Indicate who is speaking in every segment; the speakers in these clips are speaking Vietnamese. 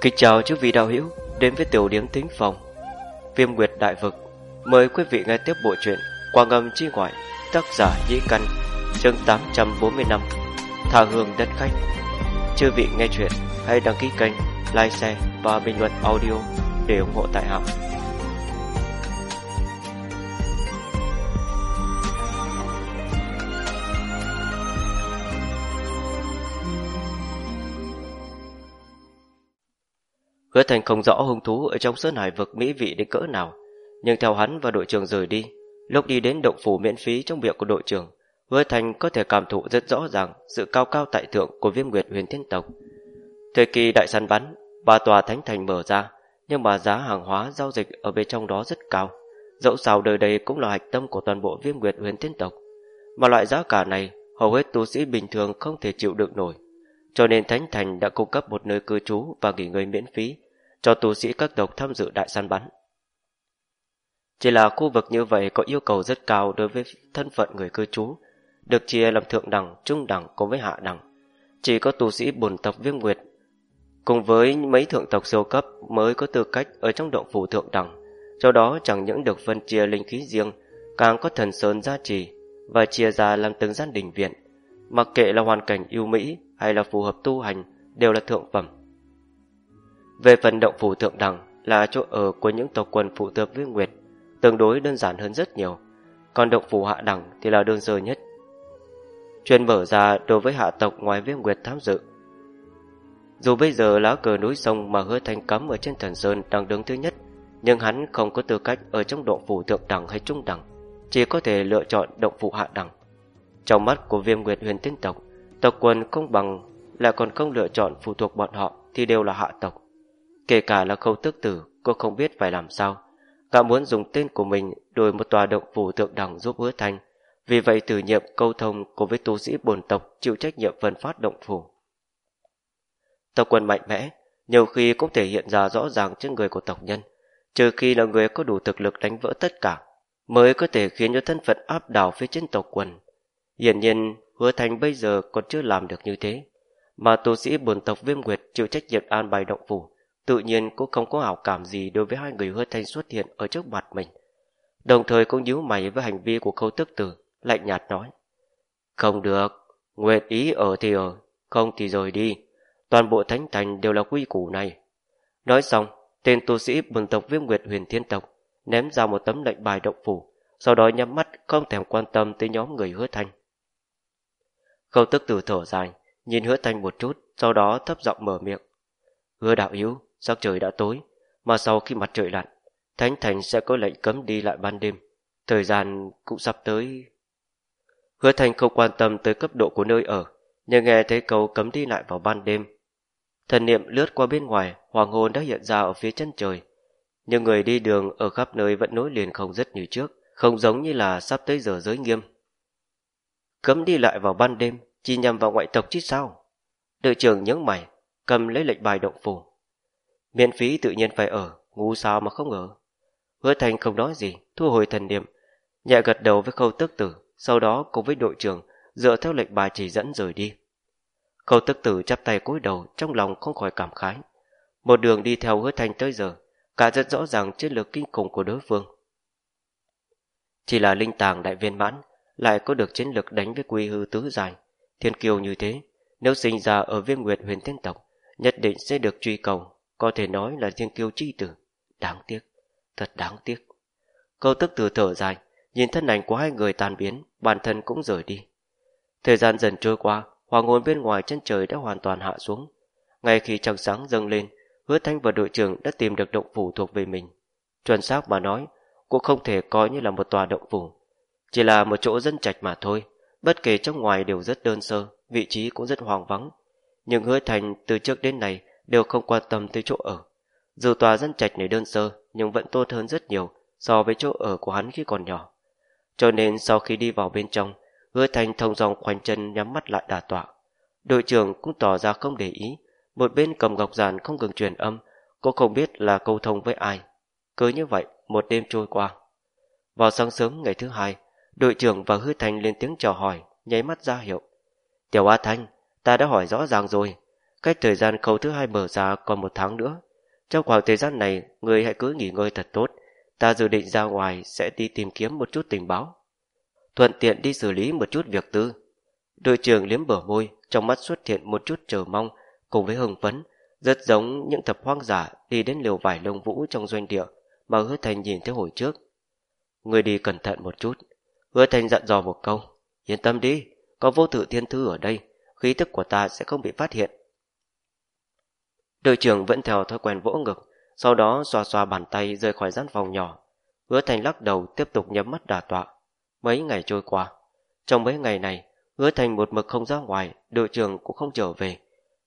Speaker 1: Kính chào chư vị đạo hữu đến với tiểu điếm tính phòng. Viêm Nguyệt Đại Vực, Mời quý vị nghe tiếp bộ truyện Quang ngầm chi ngoại, Tác giả Nhĩ Căn, Chương 845 Thả hương đất khách. Chư vị nghe chuyện, Hãy đăng ký kênh, Like share và bình luận audio Để ủng hộ tại hạng Hứa Thành không rõ hung thú ở trong sơn hải vực mỹ vị đến cỡ nào, nhưng theo hắn và đội trưởng rời đi, lúc đi đến động phủ miễn phí trong miệng của đội trưởng, Hứa Thành có thể cảm thụ rất rõ ràng sự cao cao tại thượng của Viêm Nguyệt Huyền Thiên tộc. Thời kỳ đại săn bắn, ba tòa thánh thành mở ra, nhưng mà giá hàng hóa giao dịch ở bên trong đó rất cao. Dẫu sao đời đây cũng là hạch tâm của toàn bộ Viêm Nguyệt Huyền Thiên tộc, mà loại giá cả này hầu hết tu sĩ bình thường không thể chịu đựng nổi. Cho nên Thánh Thành đã cung cấp một nơi cư trú và nghỉ ngơi miễn phí cho tu sĩ các tộc tham dự đại săn bắn. Chỉ là khu vực như vậy có yêu cầu rất cao đối với thân phận người cư trú, được chia làm thượng đẳng, trung đẳng cùng với hạ đẳng. Chỉ có tu sĩ bổn tộc viêm nguyệt, cùng với mấy thượng tộc siêu cấp mới có tư cách ở trong động phủ thượng đẳng. Do đó chẳng những được phân chia linh khí riêng, càng có thần sơn gia trì và chia ra làm từng gian đình viện. Mặc kệ là hoàn cảnh yêu mỹ hay là phù hợp tu hành, đều là thượng phẩm. Về phần động phủ thượng đẳng là chỗ ở của những tộc quần phụ thuộc với Nguyệt, tương đối đơn giản hơn rất nhiều. Còn động phủ hạ đẳng thì là đơn sơ nhất. Chuyên mở ra đối với hạ tộc ngoài viêm Nguyệt tham dự. Dù bây giờ lá cờ núi sông mà hứa thành cấm ở trên thần sơn đang đứng thứ nhất, nhưng hắn không có tư cách ở trong động phủ thượng đẳng hay trung đẳng, chỉ có thể lựa chọn động phủ hạ đẳng. Trong mắt của viêm nguyệt huyền tiên tộc, tộc quần không bằng lại còn không lựa chọn phụ thuộc bọn họ thì đều là hạ tộc. Kể cả là khâu tức tử, Cô không biết phải làm sao. Cả muốn dùng tên của mình đổi một tòa động phủ thượng đẳng giúp hứa thanh Vì vậy từ nhiệm câu thông cùng với tu sĩ bồn tộc Chịu trách nhiệm phân phát động phủ. Tộc quân mạnh mẽ, Nhiều khi cũng thể hiện ra rõ ràng trên người của tộc nhân, Trừ khi là người có đủ thực lực đánh vỡ tất cả, Mới có thể khiến cho thân phận áp đảo phía trên tộc quần. Hiển nhiên, hứa thanh bây giờ còn chưa làm được như thế, Mà tu sĩ bồn tộc viêm nguyệt chịu trách nhiệm an bài động phủ tự nhiên cũng không có hảo cảm gì đối với hai người hứa thanh xuất hiện ở trước mặt mình. Đồng thời cũng nhíu mày với hành vi của khâu tức tử, lạnh nhạt nói. Không được, nguyện ý ở thì ở, không thì rời đi. Toàn bộ thánh thành đều là quy củ này. Nói xong, tên tu sĩ bừng tộc viêm nguyệt huyền thiên tộc ném ra một tấm lệnh bài động phủ, sau đó nhắm mắt không thèm quan tâm tới nhóm người hứa thanh. Khâu tức tử thở dài, nhìn hứa thanh một chút, sau đó thấp giọng mở miệng. Hứa đạo yếu, Sắc trời đã tối, mà sau khi mặt trời lặn, Thánh Thành sẽ có lệnh cấm đi lại ban đêm. Thời gian cũng sắp tới. Hứa Thành không quan tâm tới cấp độ của nơi ở, nhưng nghe thấy câu cấm đi lại vào ban đêm. Thần niệm lướt qua bên ngoài, hoàng hôn đã hiện ra ở phía chân trời. Nhưng người đi đường ở khắp nơi vẫn nối liền không rất như trước, không giống như là sắp tới giờ giới nghiêm. Cấm đi lại vào ban đêm, chỉ nhằm vào ngoại tộc chứ sao? Đội trưởng nhớ mày, cầm lấy lệnh bài động phủ. Miễn phí tự nhiên phải ở, ngu sao mà không ở. Hứa Thành không nói gì, thu hồi thần niệm, nhẹ gật đầu với khâu tức tử, sau đó cùng với đội trưởng dựa theo lệnh bài chỉ dẫn rời đi. Khâu tức tử chắp tay cúi đầu trong lòng không khỏi cảm khái. Một đường đi theo hứa Thành tới giờ, cả rất rõ ràng chiến lược kinh khủng của đối phương. Chỉ là linh tàng đại viên mãn, lại có được chiến lược đánh với quy hư tứ dài, thiên kiều như thế, nếu sinh ra ở viên nguyệt huyền thiên tộc, nhất định sẽ được truy cầu có thể nói là thiên kiêu chi tử. Đáng tiếc, thật đáng tiếc. Câu tức từ thở dài, nhìn thân ảnh của hai người tan biến, bản thân cũng rời đi. Thời gian dần trôi qua, hoàng hôn bên ngoài chân trời đã hoàn toàn hạ xuống. Ngay khi trăng sáng dâng lên, hứa thanh và đội trưởng đã tìm được động phủ thuộc về mình. Chuẩn xác mà nói, cũng không thể coi như là một tòa động phủ. Chỉ là một chỗ dân trạch mà thôi, bất kể trong ngoài đều rất đơn sơ, vị trí cũng rất hoang vắng. Nhưng hứa thành từ trước đến nay đều không quan tâm tới chỗ ở. Dù tòa dân trạch này đơn sơ, nhưng vẫn tốt hơn rất nhiều so với chỗ ở của hắn khi còn nhỏ. Cho nên sau khi đi vào bên trong, hứa thành thông dòng khoanh chân nhắm mắt lại đà tọa. Đội trưởng cũng tỏ ra không để ý, một bên cầm ngọc giản không ngừng truyền âm, cô không biết là câu thông với ai. Cứ như vậy, một đêm trôi qua. Vào sáng sớm ngày thứ hai, đội trưởng và hứa thành lên tiếng chào hỏi, nháy mắt ra hiệu. Tiểu A Thanh, ta đã hỏi rõ ràng rồi, cách thời gian khâu thứ hai mở ra còn một tháng nữa. Trong khoảng thời gian này, người hãy cứ nghỉ ngơi thật tốt. Ta dự định ra ngoài sẽ đi tìm kiếm một chút tình báo. Thuận tiện đi xử lý một chút việc tư. Đội trưởng liếm bờ môi, trong mắt xuất hiện một chút chờ mong cùng với hưng phấn, rất giống những tập hoang giả đi đến liều vải lông vũ trong doanh địa mà hứa thành nhìn thấy hồi trước. Người đi cẩn thận một chút. Hứa thành dặn dò một câu. Yên tâm đi, có vô tử thiên thư ở đây, khí tức của ta sẽ không bị phát hiện. Đội trưởng vẫn theo thói quen vỗ ngực, sau đó xoa xoa bàn tay rời khỏi gian phòng nhỏ. Hứa Thành lắc đầu tiếp tục nhắm mắt đà tọa. Mấy ngày trôi qua. Trong mấy ngày này, Hứa Thành một mực không ra ngoài, đội trưởng cũng không trở về.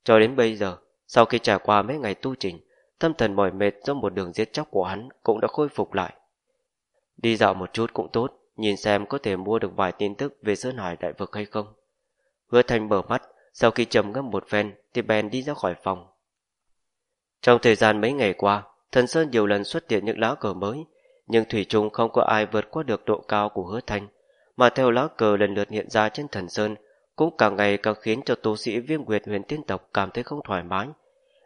Speaker 1: Cho đến bây giờ, sau khi trải qua mấy ngày tu trình, tâm thần mỏi mệt do một đường giết chóc của hắn cũng đã khôi phục lại. Đi dạo một chút cũng tốt, nhìn xem có thể mua được vài tin tức về Sơn Hải đại vực hay không. Hứa Thành mở mắt, sau khi trầm ngâm một phen thì bèn đi ra khỏi phòng. Trong thời gian mấy ngày qua, thần Sơn nhiều lần xuất hiện những lá cờ mới, nhưng Thủy chung không có ai vượt qua được độ cao của hứa thanh mà theo lá cờ lần lượt hiện ra trên thần Sơn, cũng càng ngày càng khiến cho tu sĩ viêm nguyệt huyền tiên tộc cảm thấy không thoải mái.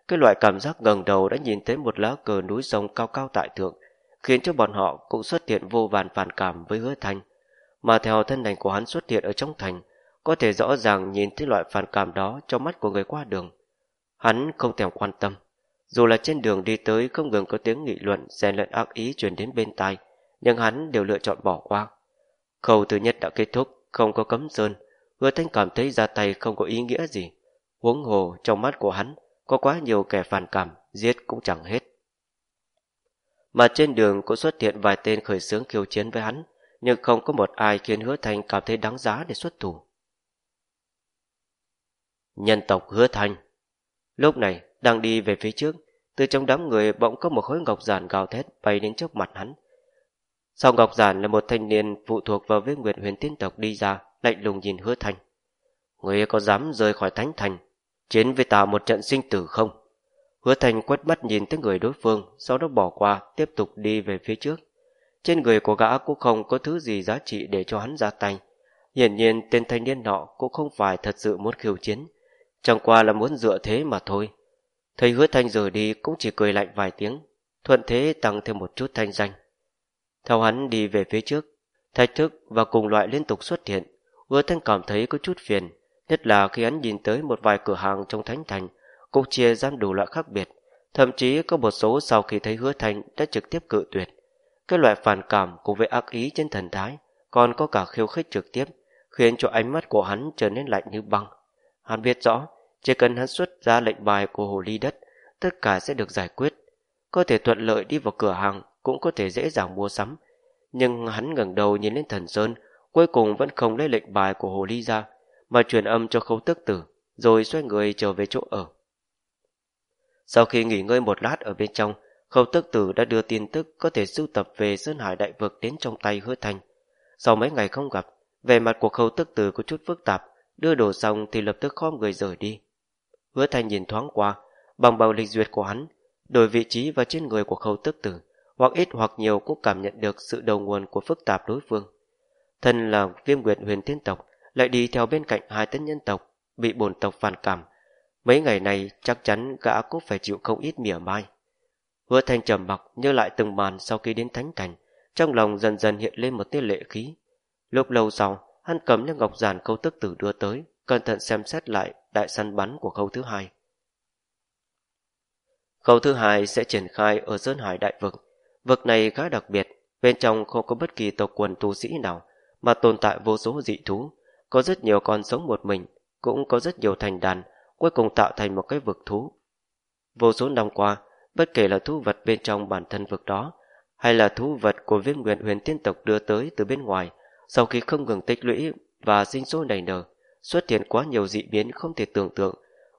Speaker 1: Cái loại cảm giác ngẩng đầu đã nhìn thấy một lá cờ núi sông cao cao tại thượng, khiến cho bọn họ cũng xuất hiện vô vàn phản cảm với hứa thanh Mà theo thân ảnh của hắn xuất hiện ở trong thành, có thể rõ ràng nhìn thấy loại phản cảm đó trong mắt của người qua đường. Hắn không thèm quan tâm. Dù là trên đường đi tới không ngừng có tiếng nghị luận xen lẫn ác ý truyền đến bên tai, nhưng hắn đều lựa chọn bỏ qua. Khâu thứ nhất đã kết thúc, không có cấm sơn, hứa thanh cảm thấy ra tay không có ý nghĩa gì. Huống hồ trong mắt của hắn có quá nhiều kẻ phản cảm, giết cũng chẳng hết. Mà trên đường cũng xuất hiện vài tên khởi xướng khiêu chiến với hắn, nhưng không có một ai khiến hứa thanh cảm thấy đáng giá để xuất thủ. Nhân tộc hứa thanh Lúc này, đang đi về phía trước, từ trong đám người bỗng có một khối ngọc giản gào thét bay đến trước mặt hắn. Sau ngọc giản là một thanh niên phụ thuộc vào với nguyện huyền tiên tộc đi ra, lạnh lùng nhìn hứa thành. Người có dám rời khỏi thánh thành, chiến với ta một trận sinh tử không? Hứa thành quét mắt nhìn tới người đối phương, sau đó bỏ qua, tiếp tục đi về phía trước. Trên người của gã cũng không có thứ gì giá trị để cho hắn ra tay. Hiển nhiên tên thanh niên nọ cũng không phải thật sự muốn khiêu chiến, chẳng qua là muốn dựa thế mà thôi. Thấy hứa thanh rời đi cũng chỉ cười lạnh vài tiếng, thuận thế tăng thêm một chút thanh danh. Theo hắn đi về phía trước, thách thức và cùng loại liên tục xuất hiện, hứa thanh cảm thấy có chút phiền, nhất là khi hắn nhìn tới một vài cửa hàng trong thánh thành, cũng chia ra đủ loại khác biệt, thậm chí có một số sau khi thấy hứa thanh đã trực tiếp cự tuyệt. Cái loại phản cảm cùng với ác ý trên thần thái, còn có cả khiêu khích trực tiếp, khiến cho ánh mắt của hắn trở nên lạnh như băng. Hắn biết rõ, chỉ cần hắn xuất ra lệnh bài của hồ ly đất, tất cả sẽ được giải quyết. Có thể thuận lợi đi vào cửa hàng, cũng có thể dễ dàng mua sắm. Nhưng hắn ngẩng đầu nhìn lên thần sơn, cuối cùng vẫn không lấy lệnh bài của hồ ly ra, mà truyền âm cho khấu tức tử, rồi xoay người trở về chỗ ở. Sau khi nghỉ ngơi một lát ở bên trong, khâu tức tử đã đưa tin tức có thể sưu tập về Sơn Hải Đại Vực đến trong tay hứa thành. Sau mấy ngày không gặp, vẻ mặt của khâu tức tử có chút phức tạp, đưa đồ xong thì lập tức khom người rời đi. Hứa thành nhìn thoáng qua, bằng bầu lịch duyệt của hắn, đổi vị trí và trên người của khâu tức tử, hoặc ít hoặc nhiều cũng cảm nhận được sự đầu nguồn của phức tạp đối phương. Thân là viêm nguyệt huyền thiên tộc, lại đi theo bên cạnh hai tên nhân tộc, bị bổn tộc phản cảm. Mấy ngày này chắc chắn gã cũng phải chịu không ít mỉa mai. Hứa thanh trầm mặc nhớ lại từng màn sau khi đến thánh thành, trong lòng dần dần hiện lên một tia lệ khí. Lúc lâu sau, hắn cầm lên ngọc giản câu tức tử đưa tới, cẩn thận xem xét lại đại săn bắn của khâu thứ hai. Khâu thứ hai sẽ triển khai ở Sơn Hải Đại Vực. Vực này khá đặc biệt, bên trong không có bất kỳ tộc quần tu sĩ nào, mà tồn tại vô số dị thú. Có rất nhiều con sống một mình, cũng có rất nhiều thành đàn, cuối cùng tạo thành một cái vực thú. Vô số năm qua, bất kể là thú vật bên trong bản thân vực đó, hay là thú vật của viên nguyện huyền tiên tộc đưa tới từ bên ngoài, sau khi không ngừng tích lũy và sinh sôi nảy nở, xuất hiện quá nhiều dị biến không thể tưởng tượng,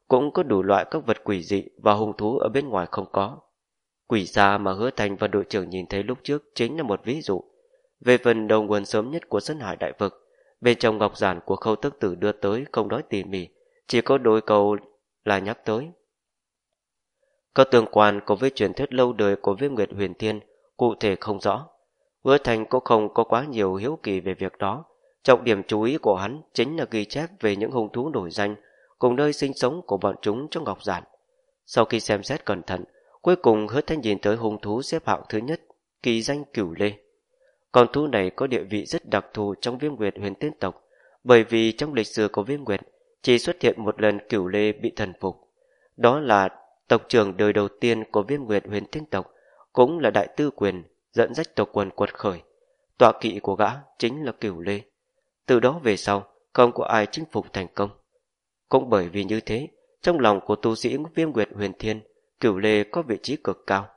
Speaker 1: cũng có đủ loại các vật quỷ dị và hung thú ở bên ngoài không có. Quỷ xa mà hứa thành và đội trưởng nhìn thấy lúc trước chính là một ví dụ. Về phần đầu nguồn sớm nhất của sân hải đại vực, bên trong ngọc giản của khâu tức tử đưa tới không nói tỉ mỉ, chỉ có đôi câu là nhắc tới. các tương quan có với truyền thuyết lâu đời của viêm nguyệt huyền thiên, cụ thể không rõ. Hứa thành cũng không có quá nhiều hiếu kỳ về việc đó, Trọng điểm chú ý của hắn chính là ghi chép về những hung thú nổi danh cùng nơi sinh sống của bọn chúng trong ngọc giản. Sau khi xem xét cẩn thận, cuối cùng hứa thanh nhìn tới hung thú xếp hạng thứ nhất, kỳ danh cửu lê. Con thú này có địa vị rất đặc thù trong viêm nguyệt huyền tiên tộc, bởi vì trong lịch sử của viêm nguyệt chỉ xuất hiện một lần cửu lê bị thần phục. Đó là tộc trưởng đời đầu tiên của viêm nguyệt huyền tiên tộc, cũng là đại tư quyền dẫn dắt tộc quần quật khởi. Tọa kỵ của gã chính là cửu lê. Từ đó về sau, không có ai chinh phục thành công. Cũng bởi vì như thế, trong lòng của tu sĩ viêm nguyệt huyền thiên, cửu lê có vị trí cực cao.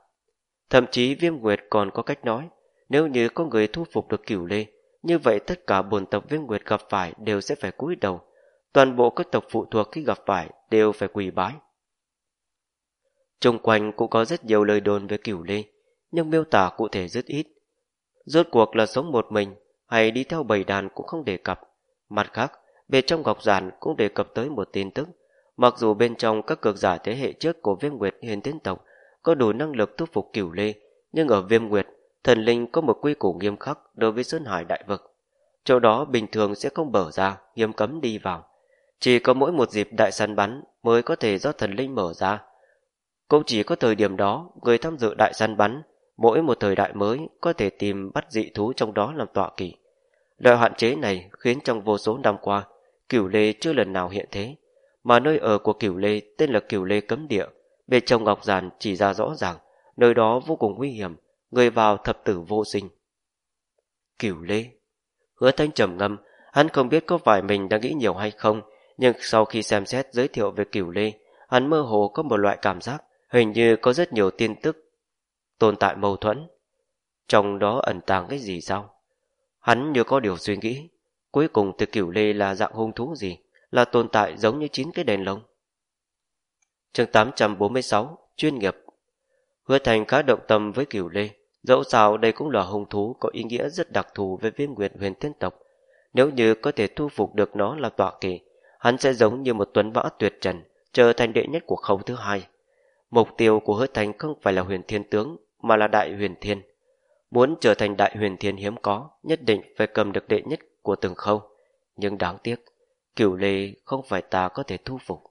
Speaker 1: Thậm chí viêm nguyệt còn có cách nói, nếu như có người thu phục được cửu lê, như vậy tất cả bồn tộc viêm nguyệt gặp phải đều sẽ phải cúi đầu. Toàn bộ các tộc phụ thuộc khi gặp phải đều phải quỳ bái. Trung quanh cũng có rất nhiều lời đồn về cửu lê, nhưng miêu tả cụ thể rất ít. Rốt cuộc là sống một mình hay đi theo bầy đàn cũng không đề cập. Mặt khác, bên trong ngọc giản cũng đề cập tới một tin tức. Mặc dù bên trong các cực giả thế hệ trước của viêm nguyệt hiền tiến tộc có đủ năng lực thu phục cửu lê, nhưng ở viêm nguyệt, thần linh có một quy củ nghiêm khắc đối với Sơn Hải Đại Vực. Chỗ đó bình thường sẽ không mở ra, nghiêm cấm đi vào. Chỉ có mỗi một dịp đại săn bắn mới có thể do thần linh mở ra. Cũng chỉ có thời điểm đó, người tham dự đại săn bắn, mỗi một thời đại mới có thể tìm bắt dị thú trong đó làm tọa kỷ. Loại hạn chế này khiến trong vô số năm qua, cửu lê chưa lần nào hiện thế, mà nơi ở của cửu lê tên là cửu lê cấm địa, bên trong ngọc giàn chỉ ra rõ ràng, nơi đó vô cùng nguy hiểm, người vào thập tử vô sinh. Cửu lê Hứa thanh trầm ngâm, hắn không biết có phải mình đang nghĩ nhiều hay không, nhưng sau khi xem xét giới thiệu về cửu lê, hắn mơ hồ có một loại cảm giác, hình như có rất nhiều tin tức tồn tại mâu thuẫn. Trong đó ẩn tàng cái gì sao? Hắn như có điều suy nghĩ, cuối cùng từ cửu lê là dạng hung thú gì, là tồn tại giống như chín cái đèn lồng. chương 846, chuyên nghiệp Hứa Thành khá động tâm với cửu lê, dẫu sao đây cũng là hung thú có ý nghĩa rất đặc thù với viêm nguyệt huyền thiên tộc. Nếu như có thể thu phục được nó là tọa kỳ, hắn sẽ giống như một tuấn võ tuyệt trần, trở thành đệ nhất của khâu thứ hai. Mục tiêu của hứa thành không phải là huyền thiên tướng, mà là đại huyền thiên. Muốn trở thành đại huyền thiên hiếm có, nhất định phải cầm được đệ nhất của từng khâu. Nhưng đáng tiếc, cửu lê không phải ta có thể thu phục.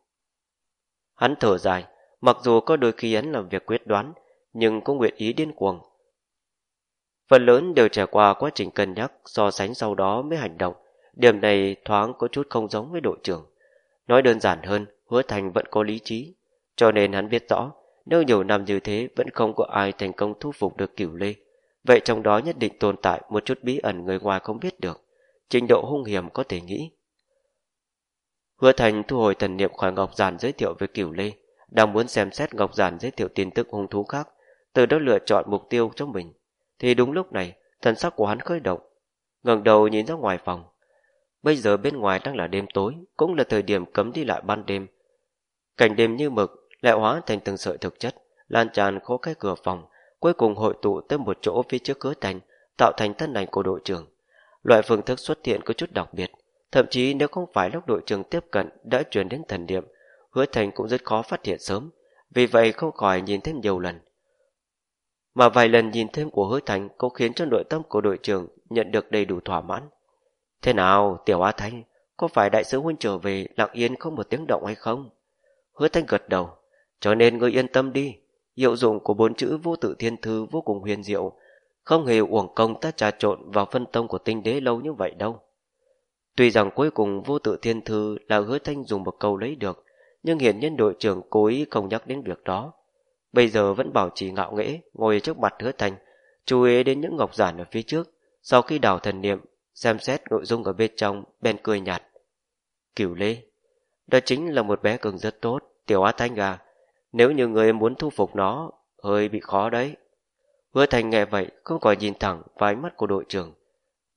Speaker 1: Hắn thở dài, mặc dù có đôi khi hắn làm việc quyết đoán, nhưng cũng nguyện ý điên cuồng. Phần lớn đều trải qua quá trình cân nhắc, so sánh sau đó mới hành động. Điểm này thoáng có chút không giống với đội trưởng. Nói đơn giản hơn, hứa thành vẫn có lý trí, cho nên hắn biết rõ, nếu nhiều năm như thế vẫn không có ai thành công thu phục được cửu lê, vậy trong đó nhất định tồn tại một chút bí ẩn người ngoài không biết được, trình độ hung hiểm có thể nghĩ. Hứa Thành thu hồi thần niệm khỏi Ngọc Giản giới thiệu với cửu lê, đang muốn xem xét Ngọc Giản giới thiệu tin tức hung thú khác, từ đó lựa chọn mục tiêu cho mình. Thì đúng lúc này, thần sắc của hắn khơi động, ngẩng đầu nhìn ra ngoài phòng. Bây giờ bên ngoài đang là đêm tối, cũng là thời điểm cấm đi lại ban đêm. Cảnh đêm như mực, lại hóa thành từng sợi thực chất, lan tràn khô cái cửa phòng, cuối cùng hội tụ tới một chỗ phía trước cửa thành, tạo thành thân ảnh của đội trưởng. Loại phương thức xuất hiện có chút đặc biệt, thậm chí nếu không phải lúc đội trưởng tiếp cận đã truyền đến thần điểm, hứa thành cũng rất khó phát hiện sớm, vì vậy không khỏi nhìn thêm nhiều lần. Mà vài lần nhìn thêm của hứa thành cũng khiến cho nội tâm của đội trưởng nhận được đầy đủ thỏa mãn. Thế nào, Tiểu Á Thanh, có phải đại sứ huynh trở về lặng yên không một tiếng động hay không? Hứa Thanh gật đầu, cho nên ngươi yên tâm đi, hiệu dụng của bốn chữ vô tự thiên thư vô cùng huyền diệu, không hề uổng công ta trà trộn vào phân tông của tinh đế lâu như vậy đâu. Tuy rằng cuối cùng vô tự thiên thư là hứa thanh dùng một câu lấy được, nhưng hiển nhân đội trưởng cố ý không nhắc đến việc đó. Bây giờ vẫn bảo trì ngạo nghễ, ngồi trước mặt hứa thanh, chú ý đến những ngọc giản ở phía trước, sau khi đào thần niệm, xem xét nội dung ở bên trong, bên cười nhạt. Cửu lê, đó chính là một bé cường rất tốt, tiểu á thanh à, nếu như người muốn thu phục nó, hơi bị khó đấy. Hứa Thành nghe vậy, không còn nhìn thẳng vào ánh mắt của đội trưởng.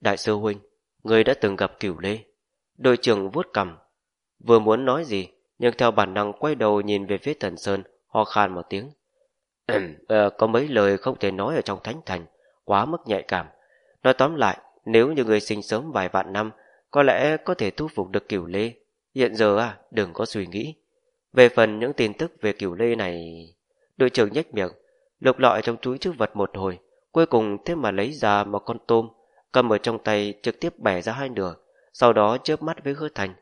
Speaker 1: Đại sư huynh, người đã từng gặp cửu lê. Đội trưởng vuốt cầm, vừa muốn nói gì, nhưng theo bản năng quay đầu nhìn về phía Thần Sơn, ho khan một tiếng. à, có mấy lời không thể nói ở trong thánh thành, quá mức nhạy cảm. Nói tóm lại, nếu như người sinh sớm vài vạn năm, có lẽ có thể thu phục được cửu lê. Hiện giờ à, đừng có suy nghĩ. Về phần những tin tức về cửu lê này... Đội trưởng nhếch miệng, lục lọi trong túi chữ vật một hồi, cuối cùng thế mà lấy ra một con tôm, cầm ở trong tay trực tiếp bẻ ra hai nửa, sau đó chớp mắt với hứa thành.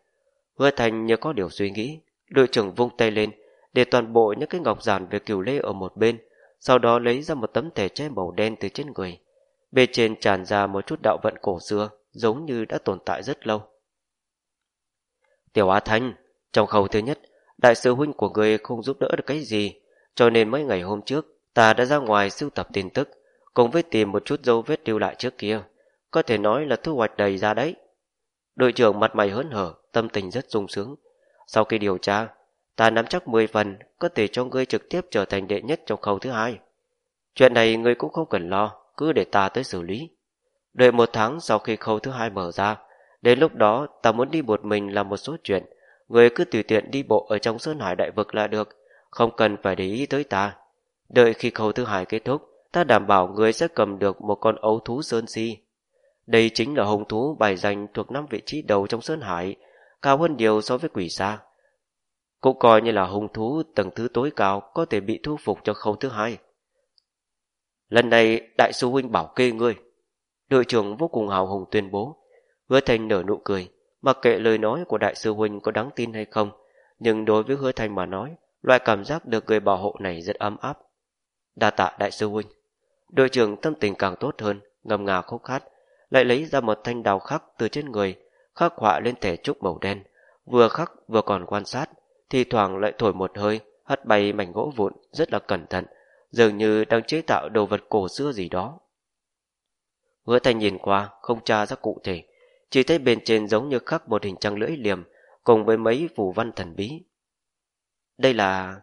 Speaker 1: Hứa thành như có điều suy nghĩ, đội trưởng vung tay lên, để toàn bộ những cái ngọc giản về cửu lê ở một bên, sau đó lấy ra một tấm thẻ che màu đen từ trên người. Bề trên tràn ra một chút đạo vận cổ xưa, giống như đã tồn tại rất lâu. Tiểu Á Thanh, trong khẩu thứ nhất, đại sư huynh của người không giúp đỡ được cái gì, cho nên mấy ngày hôm trước, ta đã ra ngoài sưu tập tin tức, cùng với tìm một chút dấu vết lưu lại trước kia. Có thể nói là thu hoạch đầy ra đấy. Đội trưởng mặt mày hớn hở, tâm tình rất sung sướng. Sau khi điều tra, ta nắm chắc 10 phần có thể cho ngươi trực tiếp trở thành đệ nhất trong khâu thứ hai. Chuyện này ngươi cũng không cần lo, cứ để ta tới xử lý. Đợi một tháng sau khi khâu thứ hai mở ra, đến lúc đó ta muốn đi một mình làm một số chuyện, người cứ tùy tiện đi bộ ở trong sơn hải đại vực là được, không cần phải để ý tới ta. Đợi khi khâu thứ hai kết thúc, ta đảm bảo người sẽ cầm được một con ấu thú sơn si. Đây chính là hùng thú bài danh thuộc năm vị trí đầu trong sơn hải, cao hơn nhiều so với quỷ xa. Cũng coi như là hung thú tầng thứ tối cao có thể bị thu phục cho khâu thứ hai. Lần này đại sư huynh bảo kê ngươi. Đội trưởng vô cùng hào hùng tuyên bố. Hứa Thành nở nụ cười, mặc kệ lời nói của đại sư huynh có đáng tin hay không, nhưng đối với Hứa Thành mà nói, loại cảm giác được người bảo hộ này rất ấm áp. Đa tạ đại sư huynh. Đội trưởng tâm tình càng tốt hơn, ngầm ngà khúc khát, lại lấy ra một thanh đào khắc từ trên người, khắc họa lên thể trúc màu đen, vừa khắc vừa còn quan sát, thì thoảng lại thổi một hơi, hất bay mảnh gỗ vụn rất là cẩn thận, dường như đang chế tạo đồ vật cổ xưa gì đó. Hứa Thành nhìn qua, không tra ra cụ thể, chỉ thấy bên trên giống như khắc một hình trăng lưỡi liềm, cùng với mấy phù văn thần bí. Đây là...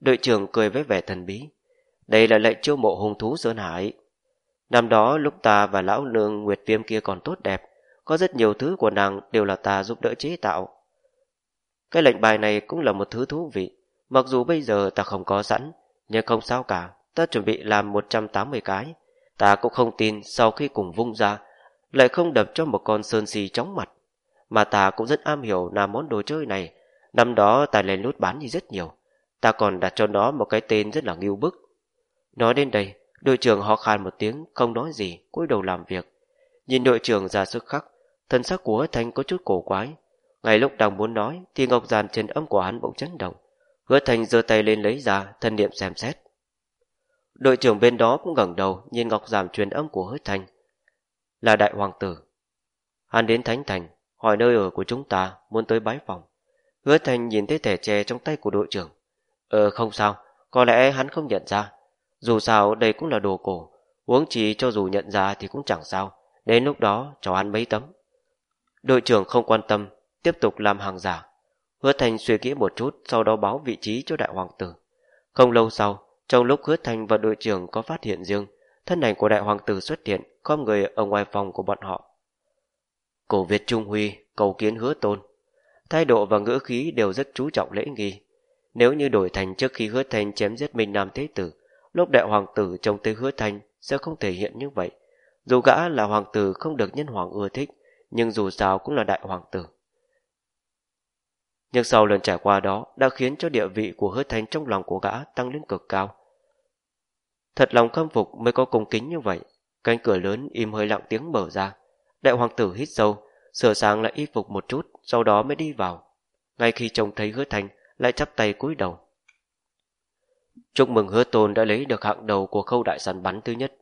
Speaker 1: Đội trưởng cười với vẻ thần bí. Đây là lệnh chiêu mộ hung thú Sơn Hải. Năm đó lúc ta và lão nương Nguyệt Viêm kia còn tốt đẹp, có rất nhiều thứ của nàng đều là ta giúp đỡ chế tạo. Cái lệnh bài này cũng là một thứ thú vị, mặc dù bây giờ ta không có sẵn, nhưng không sao cả, ta chuẩn bị làm 180 cái. Ta cũng không tin sau khi cùng vung ra, lại không đập cho một con sơn si chóng mặt. Mà ta cũng rất am hiểu là món đồ chơi này, năm đó ta lên lút bán đi rất nhiều. Ta còn đặt cho nó một cái tên rất là nghiêu bức. Nói đến đây, đội trưởng ho khan một tiếng, không nói gì, cúi đầu làm việc. Nhìn đội trưởng ra sức khắc, thân sắc của Thanh có chút cổ quái. Ngay lúc đang muốn nói, thì ngọc giàn trên âm của hắn bỗng chấn động. Hứa Thành giơ tay lên lấy ra, thân niệm xem xét. Đội trưởng bên đó cũng ngẩng đầu nhìn ngọc giảm truyền âm của Hứa Thành. Là đại hoàng tử. Hắn đến Thánh Thành, hỏi nơi ở của chúng ta, muốn tới bái phòng. Hứa Thành nhìn thấy thẻ tre trong tay của đội trưởng. Ờ không sao, có lẽ hắn không nhận ra. Dù sao đây cũng là đồ cổ, uống chỉ cho dù nhận ra thì cũng chẳng sao. Đến lúc đó cho hắn mấy tấm. Đội trưởng không quan tâm, tiếp tục làm hàng giả. Hứa Thành suy nghĩ một chút, sau đó báo vị trí cho đại hoàng tử. Không lâu sau, trong lúc Hứa Thành và đội trưởng có phát hiện riêng, thân ảnh của đại hoàng tử xuất hiện, có người ở ngoài phòng của bọn họ. Cổ Việt Trung Huy cầu kiến Hứa Tôn. Thái độ và ngữ khí đều rất chú trọng lễ nghi. Nếu như đổi thành trước khi Hứa Thanh chém giết Minh Nam Thế Tử, lúc đại hoàng tử trông tới Hứa Thanh sẽ không thể hiện như vậy. Dù gã là hoàng tử không được nhân hoàng ưa thích, nhưng dù sao cũng là đại hoàng tử. Nhưng sau lần trải qua đó đã khiến cho địa vị của hứa thanh trong lòng của gã tăng lên cực cao. Thật lòng khâm phục mới có cung kính như vậy. Cánh cửa lớn im hơi lặng tiếng mở ra. Đại hoàng tử hít sâu, sửa sang lại y phục một chút, sau đó mới đi vào. Ngay khi trông thấy hứa thành lại chắp tay cúi đầu. Chúc mừng hứa tôn đã lấy được hạng đầu của khâu đại săn bắn thứ nhất.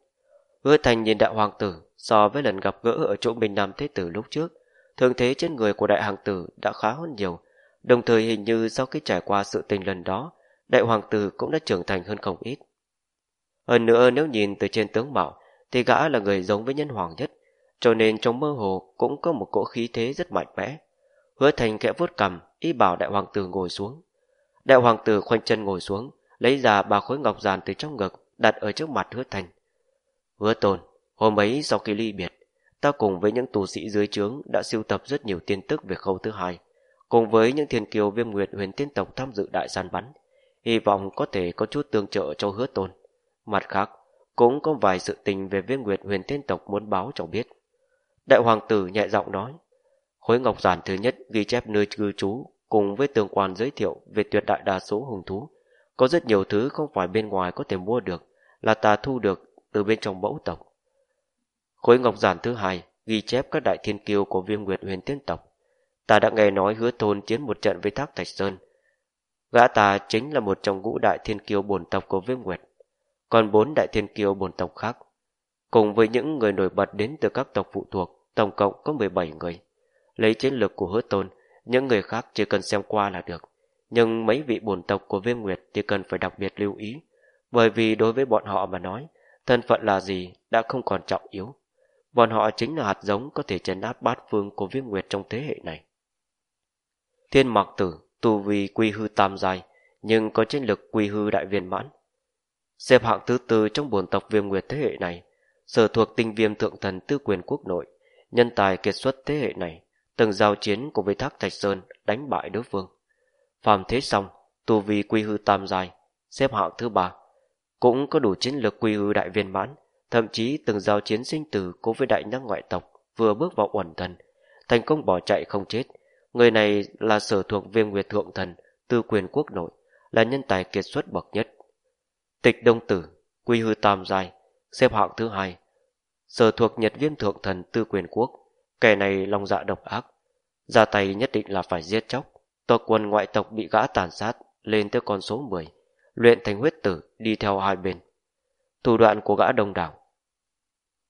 Speaker 1: Hứa thành nhìn đại hoàng tử so với lần gặp gỡ ở chỗ Bình Nam Thế Tử lúc trước, thường thế trên người của đại hoàng tử đã khá hơn nhiều, đồng thời hình như sau khi trải qua sự tình lần đó, đại hoàng tử cũng đã trưởng thành hơn không ít. Hơn nữa nếu nhìn từ trên tướng mạo, thì gã là người giống với nhân hoàng nhất, cho nên trong mơ hồ cũng có một cỗ khí thế rất mạnh mẽ. Hứa thành kẽ vuốt cầm, ý bảo đại hoàng tử ngồi xuống. Đại hoàng tử khoanh chân ngồi xuống, lấy ra ba khối ngọc giàn từ trong ngực, đặt ở trước mặt hứa thành. Hứa tồn, hôm ấy sau khi ly biệt, ta cùng với những tù sĩ dưới trướng đã siêu tập rất nhiều tin tức về khâu thứ hai, cùng với những thiên kiều viêm nguyệt huyền tiên tộc tham dự đại săn bắn, hy vọng có thể có chút tương trợ cho hứa tôn. Mặt khác, cũng có vài sự tình về viên nguyệt huyền tiên tộc muốn báo cho biết. Đại hoàng tử nhẹ giọng nói, khối ngọc giản thứ nhất ghi chép nơi cư trú cùng với tường quan giới thiệu về tuyệt đại đa số hùng thú. Có rất nhiều thứ không phải bên ngoài có thể mua được, là ta thu được từ bên trong mẫu tộc. Khối ngọc giản thứ hai ghi chép các đại thiên kiêu của viêm nguyệt huyền tiên tộc. Ta đã nghe nói hứa tôn chiến một trận với Thác Thạch Sơn. Gã ta chính là một trong ngũ đại thiên kiêu bổn tộc của Viêm Nguyệt. Còn bốn đại thiên kiêu bồn tộc khác, cùng với những người nổi bật đến từ các tộc phụ thuộc, tổng cộng có 17 người. Lấy chiến lược của hứa tôn, những người khác chỉ cần xem qua là được. Nhưng mấy vị bồn tộc của Viêm Nguyệt thì cần phải đặc biệt lưu ý, bởi vì đối với bọn họ mà nói, thân phận là gì đã không còn trọng yếu. Bọn họ chính là hạt giống có thể chấn áp bát phương của Viêm Nguyệt trong thế hệ này. Thiên Mặc Tử, tu vi quy hư tam dài nhưng có chiến lực quy hư đại viên mãn. Xếp hạng thứ tư trong bổn tộc Viêm Nguyệt thế hệ này, sở thuộc tinh viêm thượng thần tư quyền quốc nội, nhân tài kiệt xuất thế hệ này, từng giao chiến cùng với Thác Thạch Sơn đánh bại đối phương. Phàm thế xong, tu vi quy hư tam giai, xếp hạng thứ ba, cũng có đủ chiến lược quy hư đại viên mãn, thậm chí từng giao chiến sinh tử cố với đại năng ngoại tộc, vừa bước vào uẩn thần, thành công bỏ chạy không chết. Người này là sở thuộc viêm nguyệt thượng thần, tư quyền quốc nội, là nhân tài kiệt xuất bậc nhất. Tịch Đông Tử, quy hư tam giai, xếp hạng thứ hai, sở thuộc nhật viêm thượng thần tư quyền quốc, kẻ này lòng dạ độc ác, ra tay nhất định là phải giết chóc. Tộc quân ngoại tộc bị gã tàn sát lên tới con số 10, luyện thành huyết tử đi theo hai bên. Thủ đoạn của gã đông đảo.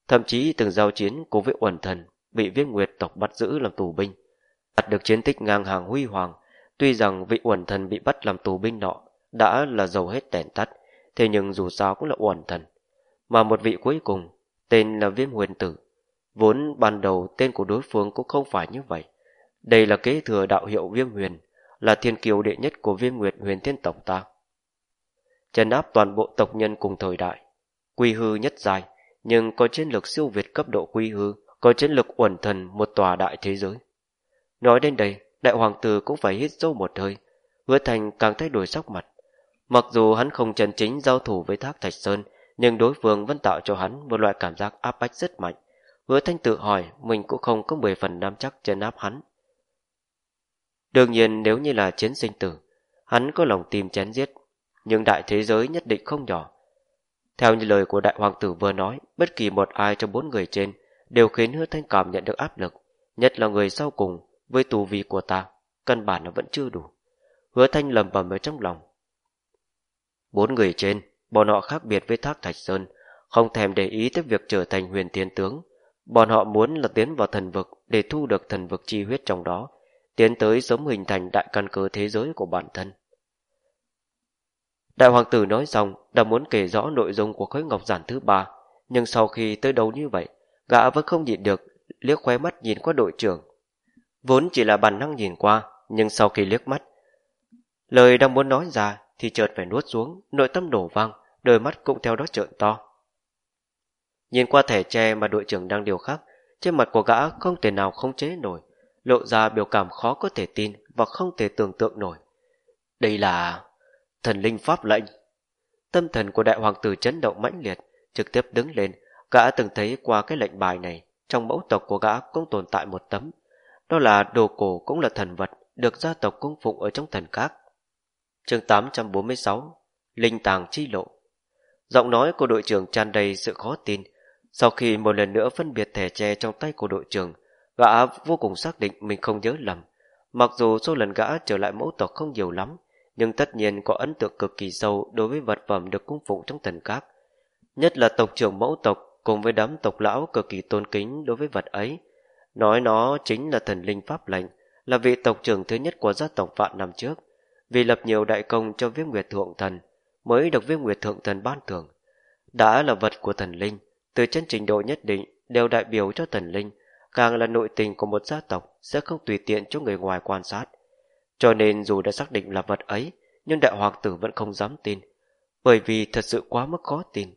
Speaker 1: Thậm chí từng giao chiến cùng với uẩn thần bị viết nguyệt tộc bắt giữ làm tù binh. Đạt được chiến tích ngang hàng huy hoàng, tuy rằng vị uẩn thần bị bắt làm tù binh nọ đã là dầu hết đèn tắt, thế nhưng dù sao cũng là uẩn thần. Mà một vị cuối cùng, tên là viêm huyền tử. Vốn ban đầu tên của đối phương cũng không phải như vậy. Đây là kế thừa đạo hiệu viêm huyền, là thiên kiều đệ nhất của viêm nguyệt huyền thiên tộc ta. Trấn áp toàn bộ tộc nhân cùng thời đại, quy hư nhất dài, nhưng có chiến lược siêu việt cấp độ quy hư, có chiến lược uẩn thần một tòa đại thế giới. Nói đến đây, đại hoàng tử cũng phải hít sâu một hơi, hứa thành càng thay đổi sắc mặt. Mặc dù hắn không chân chính giao thủ với thác thạch sơn, nhưng đối phương vẫn tạo cho hắn một loại cảm giác áp bách rất mạnh. Hứa thanh tự hỏi mình cũng không có 10 phần nắm chắc chân áp hắn. Đương nhiên nếu như là chiến sinh tử, hắn có lòng tìm chén giết, nhưng đại thế giới nhất định không nhỏ. Theo như lời của đại hoàng tử vừa nói, bất kỳ một ai trong bốn người trên đều khiến hứa thanh cảm nhận được áp lực, nhất là người sau cùng với tù vi của ta, căn bản nó vẫn chưa đủ. Hứa thanh lầm bầm ở trong lòng. Bốn người trên, bọn họ khác biệt với thác thạch sơn, không thèm để ý tới việc trở thành huyền tiên tướng. Bọn họ muốn là tiến vào thần vực để thu được thần vực chi huyết trong đó, tiến tới sớm hình thành đại căn cơ thế giới của bản thân. Đại hoàng tử nói xong đã muốn kể rõ nội dung của khối ngọc giản thứ ba, nhưng sau khi tới đấu như vậy, gã vẫn không nhịn được, liếc khóe mắt nhìn qua đội trưởng. Vốn chỉ là bản năng nhìn qua, nhưng sau khi liếc mắt, lời đang muốn nói ra thì chợt phải nuốt xuống, nội tâm đổ vang, đôi mắt cũng theo đó trợn to. Nhìn qua thẻ tre mà đội trưởng đang điều khắc, trên mặt của gã không thể nào không chế nổi, lộ ra biểu cảm khó có thể tin và không thể tưởng tượng nổi. Đây là thần linh pháp lệnh. Tâm thần của đại hoàng tử chấn động mãnh liệt, trực tiếp đứng lên, gã từng thấy qua cái lệnh bài này, trong mẫu tộc của gã cũng tồn tại một tấm. Đó là đồ cổ cũng là thần vật, được gia tộc cung phụng ở trong thần các chương 846 Linh tàng chi lộ Giọng nói của đội trưởng tràn đầy sự khó tin. Sau khi một lần nữa phân biệt thẻ tre trong tay của đội trưởng, gã vô cùng xác định mình không nhớ lầm. Mặc dù số lần gã trở lại mẫu tộc không nhiều lắm, nhưng tất nhiên có ấn tượng cực kỳ sâu đối với vật phẩm được cung phụng trong thần các. Nhất là tộc trưởng mẫu tộc cùng với đám tộc lão cực kỳ tôn kính đối với vật ấy. Nói nó chính là thần linh pháp lệnh, là vị tộc trưởng thứ nhất của gia tộc vạn năm trước, vì lập nhiều đại công cho viêm nguyệt thượng thần, mới được viêm nguyệt thượng thần ban thưởng. Đã là vật của thần linh, từ chân trình độ nhất định đều đại biểu cho thần linh, càng là nội tình của một gia tộc sẽ không tùy tiện cho người ngoài quan sát. Cho nên dù đã xác định là vật ấy, nhưng đại hoàng tử vẫn không dám tin, bởi vì thật sự quá mức khó tin.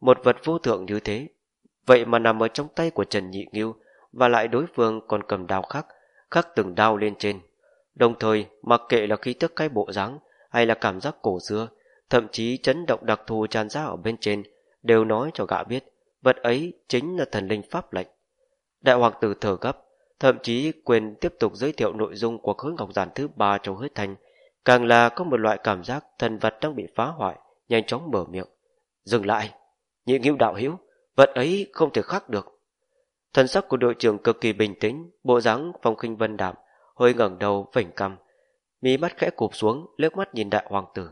Speaker 1: Một vật vô thượng như thế, vậy mà nằm ở trong tay của Trần Nhị Nghiêu, và lại đối phương còn cầm đao khắc, khắc từng đao lên trên. Đồng thời, mặc kệ là khí tức cái bộ dáng hay là cảm giác cổ xưa, thậm chí chấn động đặc thù tràn ra ở bên trên, đều nói cho gã biết, vật ấy chính là thần linh pháp lệnh. Đại hoàng tử thở gấp, thậm chí quyền tiếp tục giới thiệu nội dung của khối ngọc giản thứ ba trong huyết thành, càng là có một loại cảm giác thần vật đang bị phá hoại, nhanh chóng mở miệng. Dừng lại, nhị nghiêu đạo hiếu, vật ấy không thể khác được. Thần sắc của đội trưởng cực kỳ bình tĩnh, bộ dáng phong khinh vân đạm, hơi ngẩng đầu vểnh cằm, mí mắt khẽ cụp xuống, liếc mắt nhìn đại hoàng tử.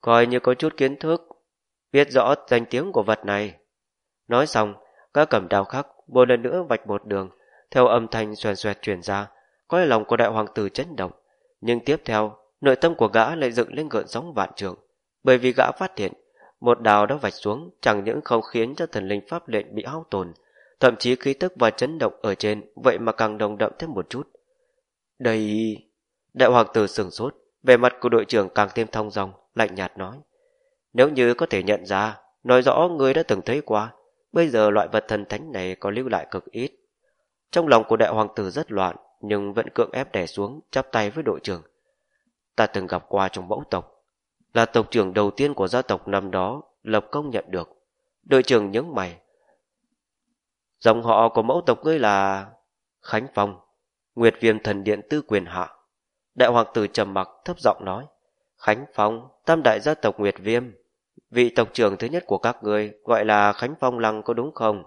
Speaker 1: Coi như có chút kiến thức, biết rõ danh tiếng của vật này. Nói xong, các cầm đao khắc một lần nữa vạch một đường, theo âm thanh xoèn xoẹt truyền ra, có lòng của đại hoàng tử chấn động. Nhưng tiếp theo, nội tâm của gã lại dựng lên gợn sóng vạn trường, bởi vì gã phát hiện một đào đã vạch xuống chẳng những không khiến cho thần linh pháp lệnh bị hao tổn, thậm chí khí tức và chấn động ở trên vậy mà càng đồng đậm thêm một chút. Đây... Đại hoàng tử sừng sốt, về mặt của đội trưởng càng thêm thông dong, lạnh nhạt nói. Nếu như có thể nhận ra, nói rõ người đã từng thấy qua, bây giờ loại vật thần thánh này có lưu lại cực ít. Trong lòng của đại hoàng tử rất loạn, nhưng vẫn cưỡng ép đè xuống, chắp tay với đội trưởng. Ta từng gặp qua trong mẫu tộc, là tộc trưởng đầu tiên của gia tộc năm đó, lập công nhận được. Đội trưởng nhớ mày. Dòng họ của mẫu tộc ngươi là Khánh Phong, Nguyệt Viêm thần điện tư quyền hạ. Đại hoàng tử trầm mặc thấp giọng nói. Khánh Phong, tam đại gia tộc Nguyệt Viêm. Vị tộc trưởng thứ nhất của các ngươi gọi là Khánh Phong Lăng có đúng không?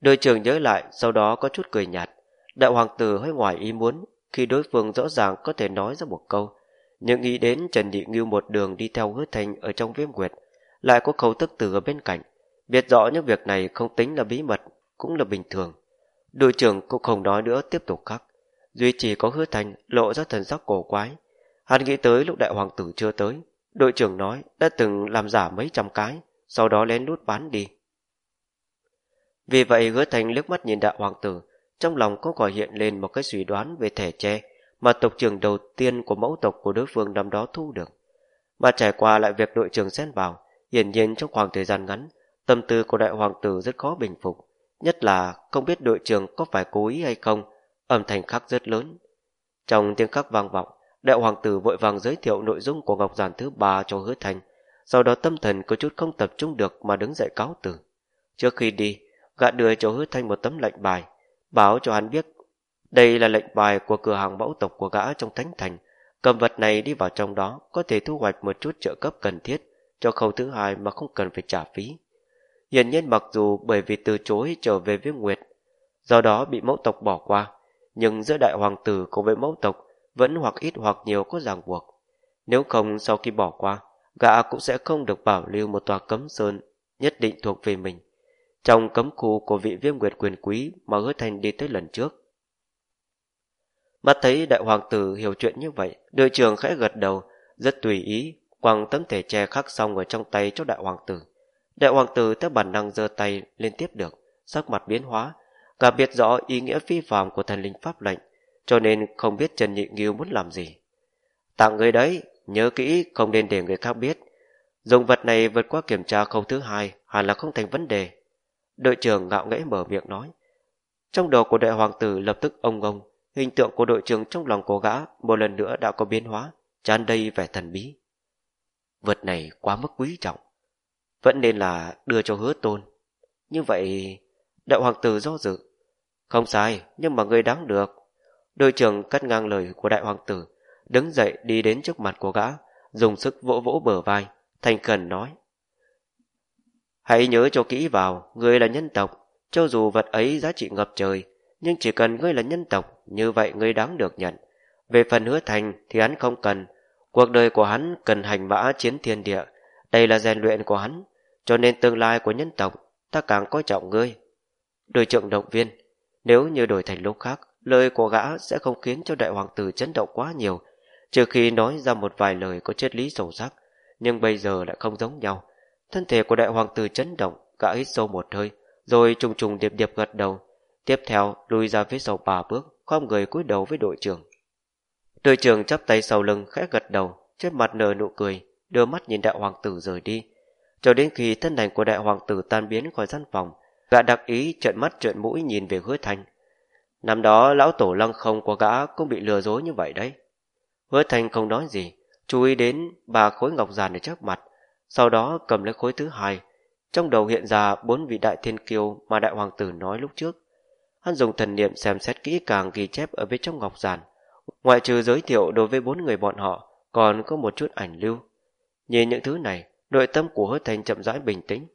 Speaker 1: Đội trưởng nhớ lại, sau đó có chút cười nhạt. Đại hoàng tử hơi ngoài ý muốn khi đối phương rõ ràng có thể nói ra một câu. Nhưng nghĩ đến Trần Nhị Ngưu một đường đi theo hứa thành ở trong viêm nguyệt, lại có khẩu tức tử ở bên cạnh. Biết rõ những việc này không tính là bí mật, cũng là bình thường. Đội trưởng cũng không nói nữa tiếp tục khắc. Duy chỉ có hứa thành lộ ra thần sắc cổ quái. Hắn nghĩ tới lúc đại hoàng tử chưa tới. Đội trưởng nói đã từng làm giả mấy trăm cái, sau đó lén lút bán đi. Vì vậy hứa thành liếc mắt nhìn đại hoàng tử, trong lòng có gọi hiện lên một cái suy đoán về thẻ tre mà tộc trưởng đầu tiên của mẫu tộc của đối phương năm đó thu được. Mà trải qua lại việc đội trưởng xen vào, hiển nhiên trong khoảng thời gian ngắn, tâm tư của đại hoàng tử rất khó bình phục, nhất là không biết đội trưởng có phải cố ý hay không, âm thanh khắc rất lớn. Trong tiếng khắc vang vọng, đại hoàng tử vội vàng giới thiệu nội dung của ngọc giản thứ ba cho hứa thành, sau đó tâm thần có chút không tập trung được mà đứng dậy cáo từ. Trước khi đi, gã đưa cho hứa thanh một tấm lệnh bài, báo cho hắn biết đây là lệnh bài của cửa hàng mẫu tộc của gã trong thánh thành. Cầm vật này đi vào trong đó có thể thu hoạch một chút trợ cấp cần thiết cho khâu thứ hai mà không cần phải trả phí. Hiển nhiên mặc dù bởi vì từ chối trở về với Nguyệt, do đó bị mẫu tộc bỏ qua, nhưng giữa đại hoàng tử cùng với mẫu tộc vẫn hoặc ít hoặc nhiều có ràng buộc. Nếu không sau khi bỏ qua, gã cũng sẽ không được bảo lưu một tòa cấm sơn nhất định thuộc về mình. Trong cấm khu của vị viêm nguyệt quyền quý mà hứa thành đi tới lần trước, Mắt thấy đại hoàng tử hiểu chuyện như vậy, đội trưởng khẽ gật đầu, rất tùy ý, quăng tấm thể tre khắc xong ở trong tay cho đại hoàng tử. Đại hoàng tử theo bản năng giơ tay lên tiếp được, sắc mặt biến hóa, cả biết rõ ý nghĩa phi phạm của thần linh pháp lệnh, cho nên không biết Trần Nhị Nghiêu muốn làm gì. Tặng người đấy, nhớ kỹ không nên để người khác biết. Dùng vật này vượt qua kiểm tra khâu thứ hai hẳn là không thành vấn đề. Đội trưởng ngạo nghễ mở miệng nói. Trong đầu của đại hoàng tử lập tức ông ông, Hình tượng của đội trưởng trong lòng cố gã một lần nữa đã có biến hóa, tràn đầy vẻ thần bí. Vật này quá mức quý trọng, vẫn nên là đưa cho hứa tôn. Như vậy, đạo hoàng tử do dự. Không sai, nhưng mà người đáng được. Đội trưởng cắt ngang lời của đại hoàng tử, đứng dậy đi đến trước mặt của gã, dùng sức vỗ vỗ bờ vai, thành khẩn nói. Hãy nhớ cho kỹ vào, người là nhân tộc, cho dù vật ấy giá trị ngập trời, nhưng chỉ cần ngươi là nhân tộc, như vậy ngươi đáng được nhận. Về phần hứa thành thì hắn không cần, cuộc đời của hắn cần hành mã chiến thiên địa, đây là rèn luyện của hắn, cho nên tương lai của nhân tộc, ta càng coi trọng ngươi. Đội trưởng động viên, nếu như đổi thành lúc khác, lời của gã sẽ không khiến cho đại hoàng tử chấn động quá nhiều, trừ khi nói ra một vài lời có triết lý sâu sắc, nhưng bây giờ lại không giống nhau. Thân thể của đại hoàng tử chấn động, gã hít sâu một hơi, rồi trùng trùng điệp điệp gật đầu, Tiếp theo, lùi ra phía sau ba bước, khom người cúi đầu với đội trưởng. Đội trưởng chắp tay sau lưng, khẽ gật đầu, trên mặt nở nụ cười, đưa mắt nhìn đại hoàng tử rời đi. Cho đến khi thân ảnh của đại hoàng tử tan biến khỏi gian phòng, gã đặc ý trợn mắt trợn mũi nhìn về hứa thanh. Năm đó lão tổ lăng không của gã cũng bị lừa dối như vậy đấy. Hứa thanh không nói gì, chú ý đến ba khối ngọc giàn ở trước mặt, sau đó cầm lấy khối thứ hai. Trong đầu hiện ra bốn vị đại thiên kiêu mà đại hoàng tử nói lúc trước. Hắn dùng thần niệm xem xét kỹ càng ghi chép ở bên trong ngọc giàn, Ngoại trừ giới thiệu đối với bốn người bọn họ, còn có một chút ảnh lưu. Nhìn những thứ này, nội tâm của hứa thành chậm rãi bình tĩnh.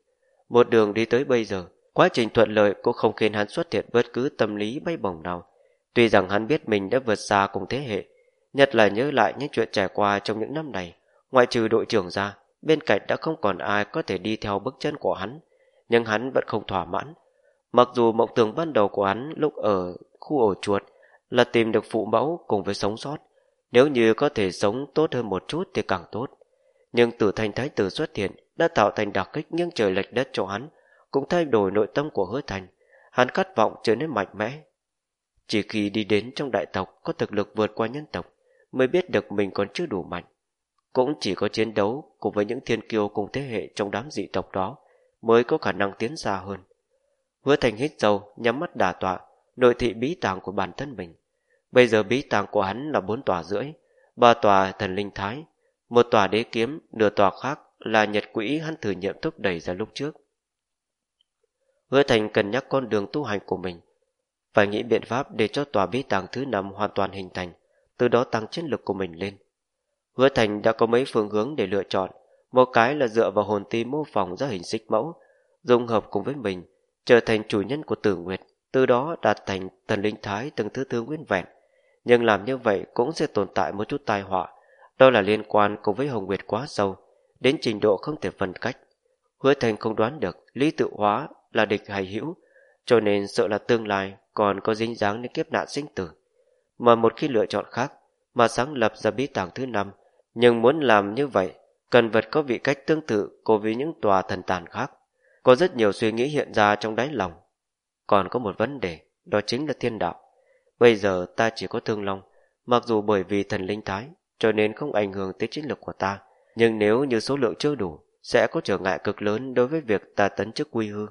Speaker 1: Một đường đi tới bây giờ, quá trình thuận lợi cũng không khiến hắn xuất hiện bất cứ tâm lý bay bổng nào. Tuy rằng hắn biết mình đã vượt xa cùng thế hệ, nhất là nhớ lại những chuyện trải qua trong những năm này, ngoại trừ đội trưởng ra, bên cạnh đã không còn ai có thể đi theo bước chân của hắn, nhưng hắn vẫn không thỏa mãn. Mặc dù mộng tưởng ban đầu của hắn lúc ở khu ổ chuột là tìm được phụ mẫu cùng với sống sót, nếu như có thể sống tốt hơn một chút thì càng tốt. Nhưng tử thanh thái tử xuất hiện đã tạo thành đặc kích nghiêng trời lệch đất cho hắn, cũng thay đổi nội tâm của hứa thành. Hắn khát vọng trở nên mạnh mẽ. Chỉ khi đi đến trong đại tộc có thực lực vượt qua nhân tộc, mới biết được mình còn chưa đủ mạnh. Cũng chỉ có chiến đấu cùng với những thiên kiêu cùng thế hệ trong đám dị tộc đó mới có khả năng tiến xa hơn. Hứa thành hít sâu, nhắm mắt đà tọa, nội thị bí tàng của bản thân mình. Bây giờ bí tàng của hắn là bốn tòa rưỡi, ba tòa thần linh thái, một tòa đế kiếm, nửa tòa khác là nhật quỹ hắn thử nghiệm thúc đẩy ra lúc trước. Hứa thành cần nhắc con đường tu hành của mình, phải nghĩ biện pháp để cho tòa bí tàng thứ năm hoàn toàn hình thành, từ đó tăng chiến lực của mình lên. Hứa thành đã có mấy phương hướng để lựa chọn, một cái là dựa vào hồn ti mô phỏng ra hình xích mẫu, dung hợp cùng với mình, trở thành chủ nhân của tử nguyệt, từ đó đạt thành thần linh thái từng thứ thứ nguyên vẹn. Nhưng làm như vậy cũng sẽ tồn tại một chút tai họa, đó là liên quan cùng với Hồng Nguyệt quá sâu, đến trình độ không thể phân cách. Hứa Thành không đoán được lý tự hóa là địch hay hữu, cho nên sợ là tương lai còn có dính dáng đến kiếp nạn sinh tử. Mà một khi lựa chọn khác, mà sáng lập ra bí tàng thứ năm, nhưng muốn làm như vậy, cần vật có vị cách tương tự cùng với những tòa thần tàn khác. Có rất nhiều suy nghĩ hiện ra trong đáy lòng. Còn có một vấn đề, đó chính là thiên đạo. Bây giờ ta chỉ có thương long, mặc dù bởi vì thần linh thái, cho nên không ảnh hưởng tới chiến lược của ta. Nhưng nếu như số lượng chưa đủ, sẽ có trở ngại cực lớn đối với việc ta tấn chức quy hư.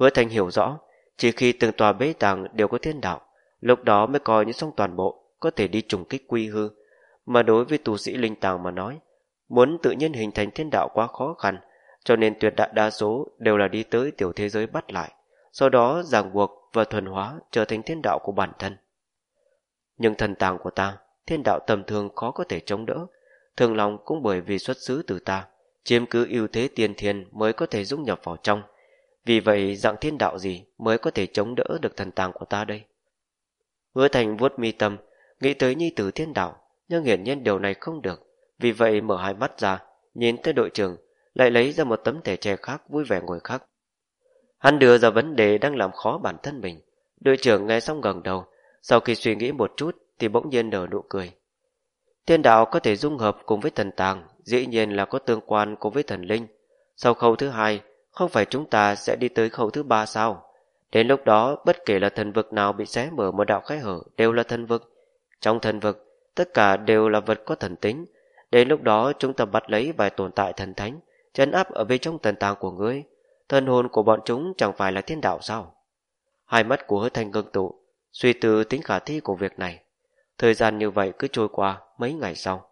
Speaker 1: Hứa Thành hiểu rõ, chỉ khi từng tòa bế tàng đều có thiên đạo, lúc đó mới coi như xong toàn bộ, có thể đi trùng kích quy hư. Mà đối với tu sĩ linh tàng mà nói, muốn tự nhiên hình thành thiên đạo quá khó khăn, cho nên tuyệt đại đa số đều là đi tới tiểu thế giới bắt lại, sau đó ràng buộc và thuần hóa trở thành thiên đạo của bản thân. Nhưng thần tàng của ta, thiên đạo tầm thường khó có thể chống đỡ, thường lòng cũng bởi vì xuất xứ từ ta, chiếm cứ ưu thế tiền thiên mới có thể dung nhập vào trong. Vì vậy dạng thiên đạo gì mới có thể chống đỡ được thần tàng của ta đây? Hứa thành vuốt mi tâm, nghĩ tới nhi tử thiên đạo, nhưng hiển nhiên điều này không được. Vì vậy mở hai mắt ra, nhìn tới đội trưởng, lại lấy ra một tấm thẻ tre khác vui vẻ ngồi khác. Hắn đưa ra vấn đề đang làm khó bản thân mình. Đội trưởng nghe xong gần đầu, sau khi suy nghĩ một chút thì bỗng nhiên nở nụ cười. Thiên đạo có thể dung hợp cùng với thần tàng, dĩ nhiên là có tương quan cùng với thần linh. Sau khâu thứ hai, không phải chúng ta sẽ đi tới khâu thứ ba sao? Đến lúc đó, bất kể là thần vực nào bị xé mở một đạo khai hở đều là thần vực. Trong thần vực, tất cả đều là vật có thần tính. Đến lúc đó chúng ta bắt lấy vài tồn tại thần thánh, chấn áp ở bên trong thần tàng của ngươi. Thần hồn của bọn chúng chẳng phải là thiên đạo sao? Hai mắt của hứa thanh ngưng tụ, suy tư tính khả thi của việc này. Thời gian như vậy cứ trôi qua mấy ngày sau.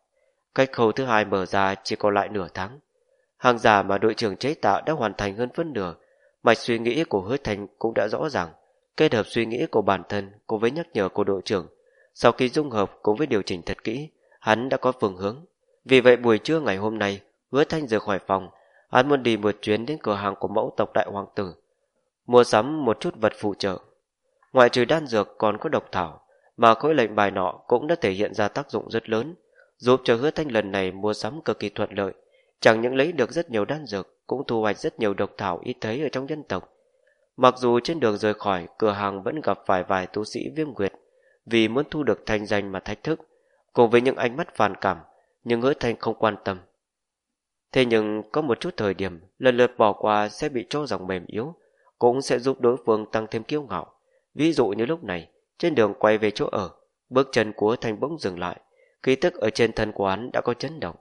Speaker 1: Cách khâu thứ hai mở ra chỉ còn lại nửa tháng. Hàng giả mà đội trưởng chế tạo đã hoàn thành hơn phân nửa. Mạch suy nghĩ của hứa thành cũng đã rõ ràng. Kết hợp suy nghĩ của bản thân cùng với nhắc nhở của đội trưởng. Sau khi dung hợp cùng với điều chỉnh thật kỹ, hắn đã có phương hướng. Vì vậy buổi trưa ngày hôm nay, hứa thanh rời khỏi phòng. Hắn muốn đi một chuyến đến cửa hàng của mẫu tộc đại hoàng tử. Mua sắm một chút vật phụ trợ. Ngoại trừ đan dược còn có độc thảo mà khối lệnh bài nọ cũng đã thể hiện ra tác dụng rất lớn, giúp cho hứa thanh lần này mua sắm cực kỳ thuận lợi. Chẳng những lấy được rất nhiều đan dược, cũng thu hoạch rất nhiều độc thảo ít thấy ở trong dân tộc. Mặc dù trên đường rời khỏi, cửa hàng vẫn gặp phải vài tu sĩ viêm nguyệt, vì muốn thu được thanh danh mà thách thức, cùng với những ánh mắt phản cảm, nhưng hứa thanh không quan tâm. Thế nhưng có một chút thời điểm, lần lượt bỏ qua sẽ bị cho rằng mềm yếu, cũng sẽ giúp đối phương tăng thêm kiêu ngạo. Ví dụ như lúc này, trên đường quay về chỗ ở, bước chân của Thanh bỗng dừng lại, khí tức ở trên thân của hắn đã có chấn động.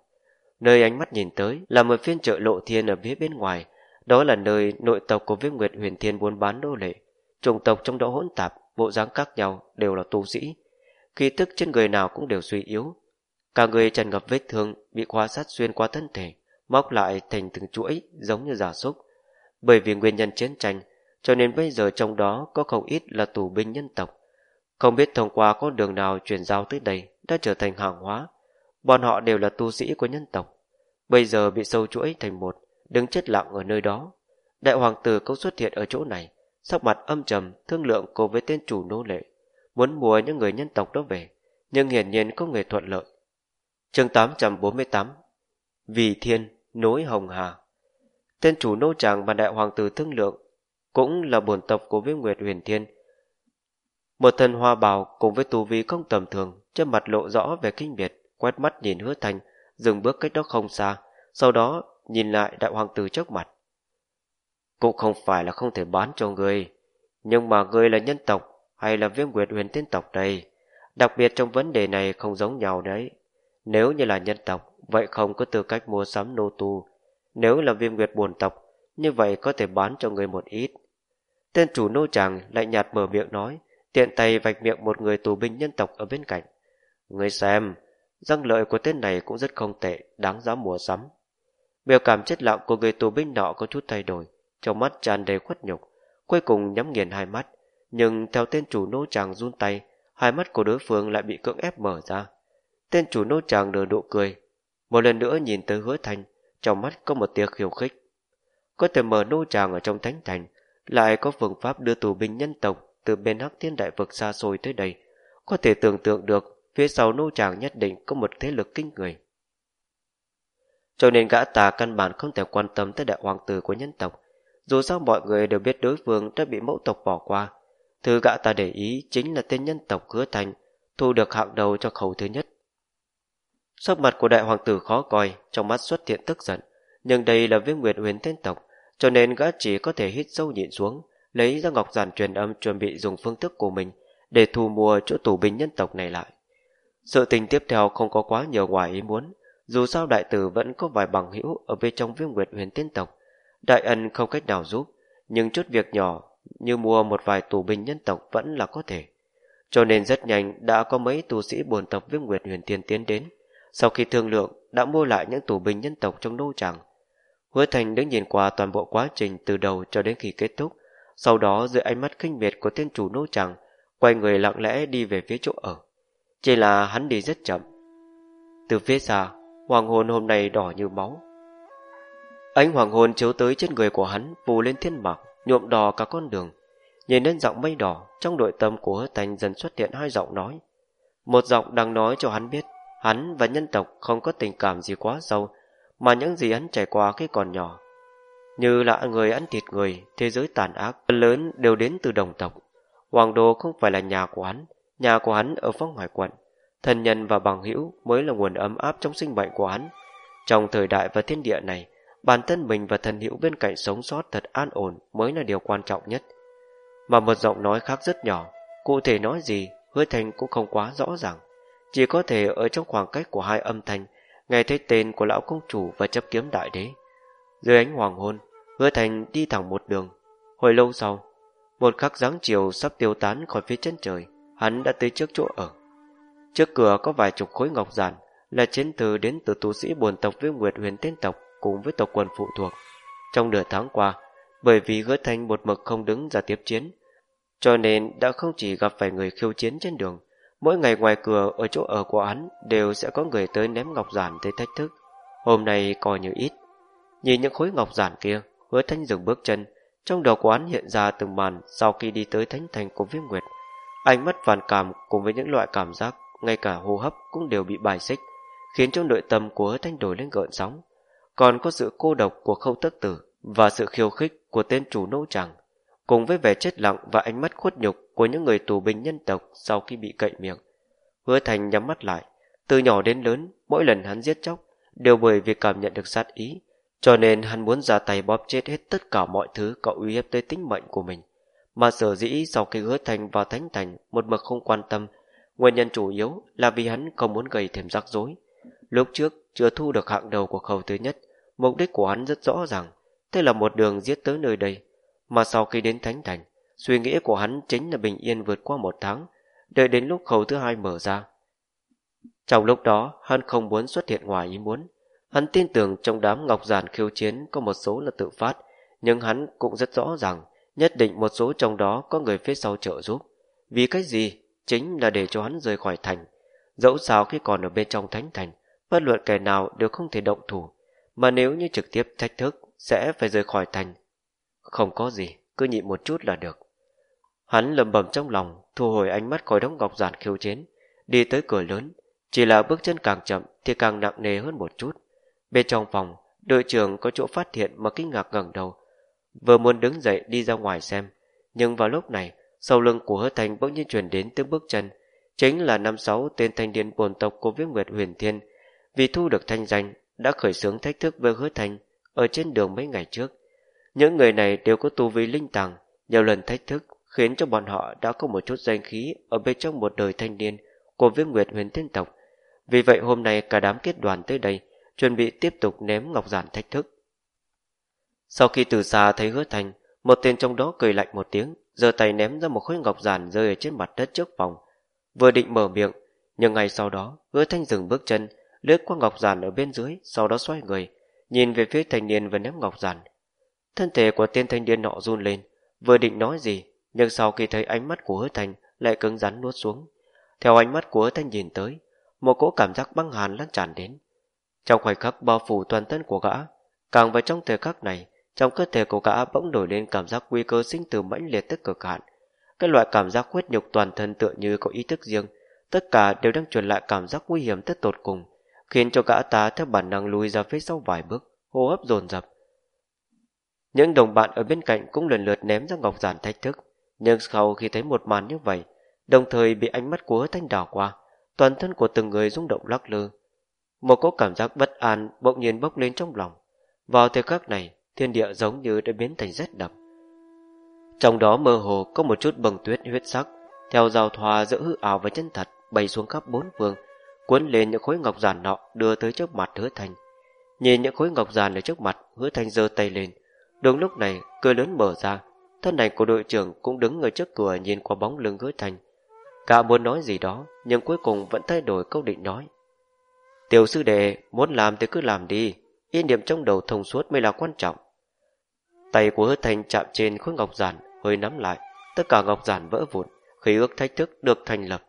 Speaker 1: Nơi ánh mắt nhìn tới là một phiên chợ lộ thiên ở phía bên ngoài, đó là nơi nội tộc của viết Nguyệt Huyền Thiên buôn bán đô lệ. Chủng tộc trong đó hỗn tạp, bộ dáng khác nhau đều là tu sĩ. Khí tức trên người nào cũng đều suy yếu. Cả người tràn ngập vết thương, bị khóa sát xuyên qua thân thể, móc lại thành từng chuỗi giống như giả súc. Bởi vì nguyên nhân chiến tranh, cho nên bây giờ trong đó có không ít là tù binh nhân tộc. Không biết thông qua con đường nào chuyển giao tới đây đã trở thành hàng hóa. Bọn họ đều là tu sĩ của nhân tộc. Bây giờ bị sâu chuỗi thành một, đứng chết lặng ở nơi đó. Đại hoàng tử cũng xuất hiện ở chỗ này, sắc mặt âm trầm, thương lượng cùng với tên chủ nô lệ. muốn mua những người nhân tộc đó về, nhưng hiển nhiên không hề thuận lợi. chương 848 Vì Thiên, nối Hồng Hà Tên chủ nô chàng mà đại hoàng tử thương lượng cũng là bổn tộc của viêm nguyệt huyền thiên. Một thân hoa bào cùng với tù vi không tầm thường, trên mặt lộ rõ về kinh biệt, quét mắt nhìn hứa thành, dừng bước cách đó không xa, sau đó nhìn lại đại hoàng tử trước mặt. Cũng không phải là không thể bán cho người, nhưng mà người là nhân tộc hay là viêm nguyệt huyền tiên tộc đây. Đặc biệt trong vấn đề này không giống nhau đấy. Nếu như là nhân tộc, vậy không có tư cách mua sắm nô tu. Nếu là viêm nguyệt buồn tộc, như vậy có thể bán cho người một ít. Tên chủ nô chàng lại nhạt mở miệng nói, tiện tay vạch miệng một người tù binh nhân tộc ở bên cạnh. Người xem, răng lợi của tên này cũng rất không tệ, đáng giá mua sắm. Biểu cảm chết lặng của người tù binh nọ có chút thay đổi, trong mắt tràn đầy khuất nhục, cuối cùng nhắm nghiền hai mắt, nhưng theo tên chủ nô chàng run tay, hai mắt của đối phương lại bị cưỡng ép mở ra. Tên chủ nô chàng nở nụ cười, một lần nữa nhìn tới hứa thành, trong mắt có một tia khiêu khích. Có thể mở nô chàng ở trong thánh thành, lại có phương pháp đưa tù binh nhân tộc từ bên hắc thiên đại vực xa xôi tới đây. Có thể tưởng tượng được phía sau nô tràng nhất định có một thế lực kinh người. Cho nên gã tà căn bản không thể quan tâm tới đại hoàng tử của nhân tộc. Dù sao mọi người đều biết đối phương đã bị mẫu tộc bỏ qua. Thứ gã ta để ý chính là tên nhân tộc hứa thành, thu được hạng đầu cho khẩu thứ nhất. Sắc mặt của đại hoàng tử khó coi, trong mắt xuất hiện tức giận. Nhưng đây là viêm nguyệt huyền tên tộc, cho nên gã chỉ có thể hít sâu nhịn xuống, lấy ra ngọc giản truyền âm chuẩn bị dùng phương thức của mình để thu mua chỗ tù binh nhân tộc này lại. Sự tình tiếp theo không có quá nhiều ngoài ý muốn, dù sao đại tử vẫn có vài bằng hữu ở bên trong viêm nguyệt huyền tiên tộc. Đại ân không cách nào giúp, nhưng chút việc nhỏ như mua một vài tù binh nhân tộc vẫn là có thể. Cho nên rất nhanh đã có mấy tù sĩ buồn tộc viêm nguyệt huyền tiên tiến đến. Sau khi thương lượng, đã mua lại những tù binh nhân tộc trong nô tràng. Hứa Thành đứng nhìn qua toàn bộ quá trình từ đầu cho đến khi kết thúc, sau đó dưới ánh mắt khinh miệt của tên chủ nô chàng, quay người lặng lẽ đi về phía chỗ ở. Chỉ là hắn đi rất chậm. Từ phía xa, hoàng hôn hôm nay đỏ như máu. Ánh hoàng hôn chiếu tới trên người của hắn, vù lên thiên mạc, nhuộm đỏ cả con đường. Nhìn lên giọng mây đỏ, trong nội tâm của hứa thành dần xuất hiện hai giọng nói. Một giọng đang nói cho hắn biết, hắn và nhân tộc không có tình cảm gì quá sâu, mà những gì hắn trải qua khi còn nhỏ. Như là người ăn thịt người, thế giới tàn ác, lớn đều đến từ đồng tộc. Hoàng đô không phải là nhà của hắn, nhà của hắn ở phong ngoài quận. Thân nhân và bằng hữu mới là nguồn ấm áp trong sinh mệnh của hắn. Trong thời đại và thiên địa này, bản thân mình và thân hữu bên cạnh sống sót thật an ổn mới là điều quan trọng nhất. Mà một giọng nói khác rất nhỏ, cụ thể nói gì, hứa thành cũng không quá rõ ràng. Chỉ có thể ở trong khoảng cách của hai âm thanh nghe thấy tên của lão công chủ và chấp kiếm đại đế. Dưới ánh hoàng hôn, hứa thành đi thẳng một đường. Hồi lâu sau, một khắc dáng chiều sắp tiêu tán khỏi phía chân trời, hắn đã tới trước chỗ ở. Trước cửa có vài chục khối ngọc giản, là chiến từ đến từ tu sĩ buồn tộc với Nguyệt huyền tên tộc cùng với tộc quần phụ thuộc. Trong nửa tháng qua, bởi vì hứa thành một mực không đứng ra tiếp chiến, cho nên đã không chỉ gặp phải người khiêu chiến trên đường, Mỗi ngày ngoài cửa ở chỗ ở của hắn đều sẽ có người tới ném ngọc giản tới thách thức. Hôm nay coi như ít. Nhìn những khối ngọc giản kia, hứa thanh dừng bước chân, trong đầu của hắn hiện ra từng màn sau khi đi tới thánh thành của viêm nguyệt. Ánh mắt phản cảm cùng với những loại cảm giác, ngay cả hô hấp cũng đều bị bài xích, khiến cho nội tâm của hứa thanh đổi lên gợn sóng. Còn có sự cô độc của khâu tất tử và sự khiêu khích của tên chủ nô chẳng cùng với vẻ chết lặng và ánh mắt khuất nhục của những người tù binh nhân tộc sau khi bị cậy miệng. Hứa Thành nhắm mắt lại, từ nhỏ đến lớn, mỗi lần hắn giết chóc, đều bởi vì cảm nhận được sát ý, cho nên hắn muốn ra tay bóp chết hết tất cả mọi thứ có uy hiếp tới tính mệnh của mình. Mà sở dĩ sau khi hứa thành vào thánh thành một mực không quan tâm, nguyên nhân chủ yếu là vì hắn không muốn gây thêm rắc rối. Lúc trước chưa thu được hạng đầu của khẩu thứ nhất, mục đích của hắn rất rõ ràng, thế là một đường giết tới nơi đây, mà sau khi đến Thánh Thành, suy nghĩ của hắn chính là bình yên vượt qua một tháng, đợi đến lúc khẩu thứ hai mở ra. Trong lúc đó, hắn không muốn xuất hiện ngoài ý muốn. Hắn tin tưởng trong đám ngọc giản khiêu chiến có một số là tự phát, nhưng hắn cũng rất rõ rằng nhất định một số trong đó có người phía sau trợ giúp. Vì cái gì? Chính là để cho hắn rời khỏi thành. Dẫu sao khi còn ở bên trong thánh thành, bất luận kẻ nào đều không thể động thủ, mà nếu như trực tiếp thách thức, sẽ phải rời khỏi thành không có gì, cứ nhịn một chút là được. Hắn lầm bầm trong lòng, thu hồi ánh mắt khỏi đống ngọc giản khiêu chiến, đi tới cửa lớn. Chỉ là bước chân càng chậm thì càng nặng nề hơn một chút. Bên trong phòng, đội trưởng có chỗ phát hiện mà kinh ngạc ngẩng đầu. Vừa muốn đứng dậy đi ra ngoài xem, nhưng vào lúc này, sau lưng của hứa thành bỗng nhiên truyền đến tiếng bước chân, chính là năm sáu tên thanh niên bồn tộc của viết nguyệt huyền thiên. Vì thu được thanh danh, đã khởi xướng thách thức với hứa thành ở trên đường mấy ngày trước. Những người này đều có tu vi linh tàng, nhiều lần thách thức khiến cho bọn họ đã có một chút danh khí ở bên trong một đời thanh niên của Viết nguyệt huyền thiên tộc. Vì vậy hôm nay cả đám kết đoàn tới đây, chuẩn bị tiếp tục ném ngọc giản thách thức. Sau khi từ xa thấy hứa thành, một tên trong đó cười lạnh một tiếng, giơ tay ném ra một khối ngọc giản rơi ở trên mặt đất trước phòng. Vừa định mở miệng, nhưng ngay sau đó, hứa thanh dừng bước chân, lướt qua ngọc giản ở bên dưới, sau đó xoay người, nhìn về phía thanh niên và ném ngọc giản. Thân thể của tên thanh niên nọ run lên, vừa định nói gì, nhưng sau khi thấy ánh mắt của hứa thanh lại cứng rắn nuốt xuống. Theo ánh mắt của hứa thanh nhìn tới, một cỗ cảm giác băng hàn lan tràn đến. Trong khoảnh khắc bao phủ toàn thân của gã, càng vào trong thời khắc này, trong cơ thể của gã bỗng nổi lên cảm giác nguy cơ sinh từ mãnh liệt tức cực hạn. Cái loại cảm giác huyết nhục toàn thân tựa như có ý thức riêng, tất cả đều đang truyền lại cảm giác nguy hiểm tất tột cùng, khiến cho gã ta theo bản năng lùi ra phía sau vài bước, hô hấp dồn dập. Những đồng bạn ở bên cạnh cũng lần lượt ném ra ngọc giản thách thức, nhưng sau khi thấy một màn như vậy, đồng thời bị ánh mắt của thanh đảo qua, toàn thân của từng người rung động lắc lư. Một cỗ cảm giác bất an bỗng nhiên bốc lên trong lòng. Vào thời khắc này, thiên địa giống như đã biến thành rét đậm. Trong đó mơ hồ có một chút bầng tuyết huyết sắc, theo giao thoa giữa hư ảo và chân thật bay xuống khắp bốn phương, cuốn lên những khối ngọc giản nọ đưa tới trước mặt hứa thành. Nhìn những khối ngọc giản ở trước mặt, hứa thành giơ tay lên. Đúng lúc này, cửa lớn mở ra, thân ảnh của đội trưởng cũng đứng ở trước cửa nhìn qua bóng lưng hứa thành. Cả muốn nói gì đó, nhưng cuối cùng vẫn thay đổi câu định nói. Tiểu sư đệ, muốn làm thì cứ làm đi, yên niệm trong đầu thông suốt mới là quan trọng. Tay của hứa thành chạm trên khối ngọc giản, hơi nắm lại, tất cả ngọc giản vỡ vụn, khí ước thách thức được thành lập.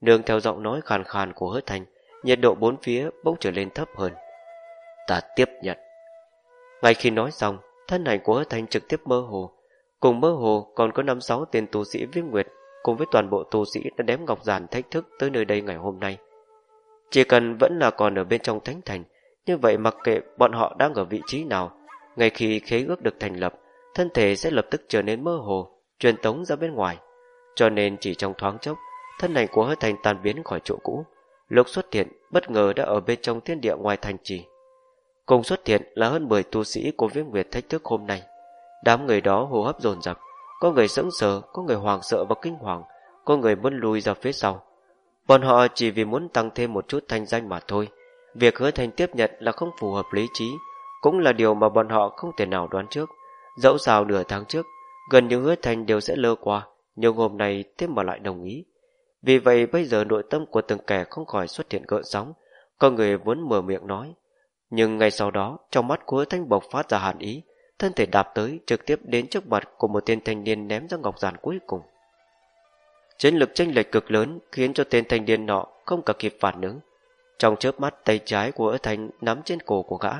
Speaker 1: Nương theo giọng nói khàn khàn của hứa thành, nhiệt độ bốn phía bỗng trở lên thấp hơn. Ta tiếp nhận. Ngay khi nói xong, thân ảnh của hứa thành trực tiếp mơ hồ. Cùng mơ hồ còn có năm sáu tên tu sĩ viêm nguyệt cùng với toàn bộ tu sĩ đã đếm ngọc giản thách thức tới nơi đây ngày hôm nay. Chỉ cần vẫn là còn ở bên trong thánh thành, như vậy mặc kệ bọn họ đang ở vị trí nào, ngay khi khế ước được thành lập, thân thể sẽ lập tức trở nên mơ hồ, truyền tống ra bên ngoài. Cho nên chỉ trong thoáng chốc, thân ảnh của hứa thành tan biến khỏi chỗ cũ. Lúc xuất hiện, bất ngờ đã ở bên trong thiên địa ngoài thành trì. Cùng xuất hiện là hơn 10 tu sĩ của viêm nguyệt thách thức hôm nay. Đám người đó hô hấp dồn dập, có người sững sờ, có người hoảng sợ và kinh hoàng, có người muốn lùi ra phía sau. Bọn họ chỉ vì muốn tăng thêm một chút thanh danh mà thôi. Việc hứa thành tiếp nhận là không phù hợp lý trí, cũng là điều mà bọn họ không thể nào đoán trước. Dẫu sao nửa tháng trước, gần như hứa thành đều sẽ lơ qua, nhưng hôm nay thế mà lại đồng ý. Vì vậy bây giờ nội tâm của từng kẻ không khỏi xuất hiện gợn sóng, có người muốn mở miệng nói. Nhưng ngay sau đó, trong mắt của hứa thanh bộc phát ra hàn ý, thân thể đạp tới trực tiếp đến trước mặt của một tên thanh niên ném ra ngọc giản cuối cùng. Chiến lực chênh lệch cực lớn khiến cho tên thanh niên nọ không cả kịp phản ứng. Trong chớp mắt tay trái của hứa thành nắm trên cổ của gã,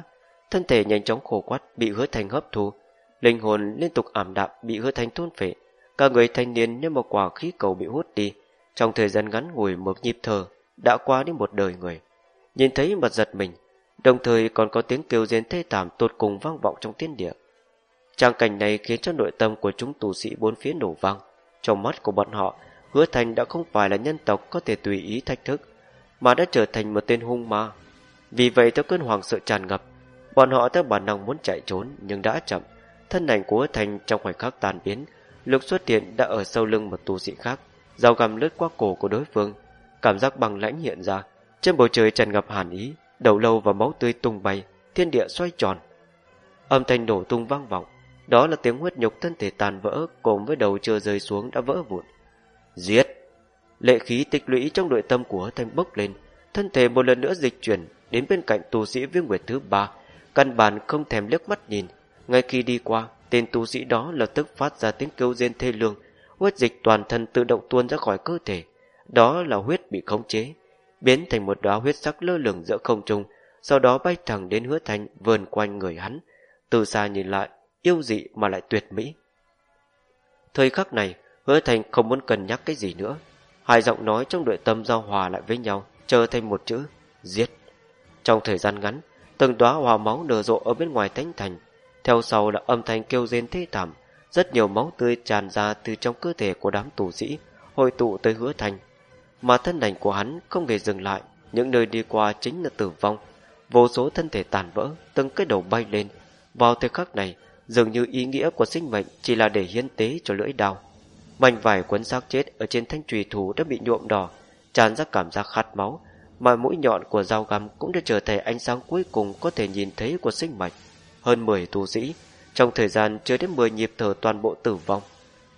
Speaker 1: thân thể nhanh chóng khổ quắt bị hứa thành hấp thu, linh hồn liên tục ảm đạm bị hứa thành thôn phệ, cả người thanh niên như một quả khí cầu bị hút đi. Trong thời gian ngắn ngủi một nhịp thở, đã qua đi một đời người. Nhìn thấy mặt giật mình, đồng thời còn có tiếng kêu rên thê thảm tột cùng vang vọng trong thiên địa. Trang cảnh này khiến cho nội tâm của chúng tù sĩ bốn phía nổ vang. Trong mắt của bọn họ, hứa thành đã không phải là nhân tộc có thể tùy ý thách thức, mà đã trở thành một tên hung ma. Vì vậy theo cơn hoàng sợ tràn ngập, bọn họ theo bản năng muốn chạy trốn nhưng đã chậm. Thân ảnh của hứa thành trong khoảnh khắc tàn biến, lực xuất hiện đã ở sau lưng một tu sĩ khác, dao găm lướt qua cổ của đối phương, cảm giác bằng lãnh hiện ra. Trên bầu trời tràn ngập hàn ý, đầu lâu và máu tươi tung bay, thiên địa xoay tròn. Âm thanh nổ tung vang vọng, đó là tiếng huyết nhục thân thể tàn vỡ cùng với đầu chưa rơi xuống đã vỡ vụn. Giết! Lệ khí tích lũy trong nội tâm của thanh bốc lên, thân thể một lần nữa dịch chuyển đến bên cạnh tu sĩ viêm nguyệt thứ ba, căn bản không thèm liếc mắt nhìn. Ngay khi đi qua, tên tu sĩ đó lập tức phát ra tiếng kêu rên thê lương, huyết dịch toàn thân tự động tuôn ra khỏi cơ thể. Đó là huyết bị khống chế, biến thành một đóa huyết sắc lơ lửng giữa không trung, sau đó bay thẳng đến hứa thanh vờn quanh người hắn. Từ xa nhìn lại, yêu dị mà lại tuyệt mỹ. Thời khắc này, Hứa Thành không muốn cân nhắc cái gì nữa. Hai giọng nói trong nội tâm giao hòa lại với nhau, trở thành một chữ, giết. Trong thời gian ngắn, từng đóa hoa máu nở rộ ở bên ngoài thánh thành. Theo sau là âm thanh kêu rên thê thảm, rất nhiều máu tươi tràn ra từ trong cơ thể của đám tù sĩ, hội tụ tới hứa thành. Mà thân ảnh của hắn không hề dừng lại, những nơi đi qua chính là tử vong. Vô số thân thể tàn vỡ, từng cái đầu bay lên. Vào thời khắc này, dường như ý nghĩa của sinh mệnh chỉ là để hiến tế cho lưỡi đao. Mảnh vải quấn xác chết ở trên thanh trùy thủ đã bị nhuộm đỏ, tràn ra cảm giác khát máu, mà mũi nhọn của dao găm cũng đã trở thành ánh sáng cuối cùng có thể nhìn thấy của sinh mệnh. Hơn 10 tu sĩ, trong thời gian chưa đến 10 nhịp thở toàn bộ tử vong,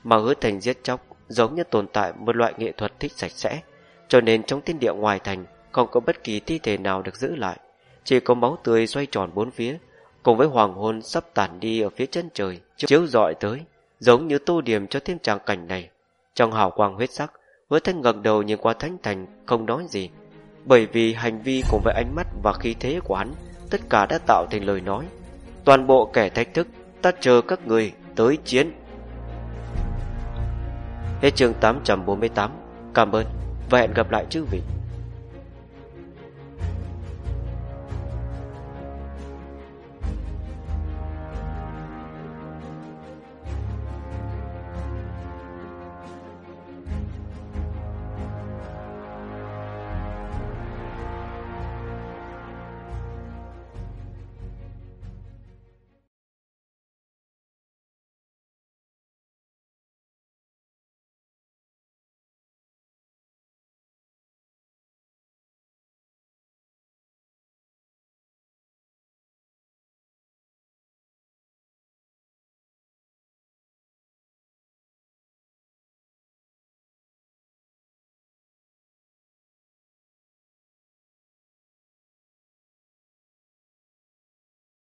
Speaker 1: mà hứa thành giết chóc giống như tồn tại một loại nghệ thuật thích sạch sẽ, cho nên trong thiên địa ngoài thành không có bất kỳ thi thể nào được giữ lại, chỉ có máu tươi xoay tròn bốn phía, cùng với hoàng hôn sắp tàn đi ở phía chân trời, chiếu rọi tới, giống như tô điểm cho thêm tràng cảnh này. Trong hào quang huyết sắc, hứa thanh ngẩng đầu nhìn qua thánh thành, không nói gì, bởi vì hành vi cùng với ánh mắt và khí thế của hắn, tất cả đã tạo thành lời nói. Toàn bộ kẻ thách thức, ta chờ các người tới chiến. Hết chương 848, cảm ơn và hẹn gặp lại chư vị.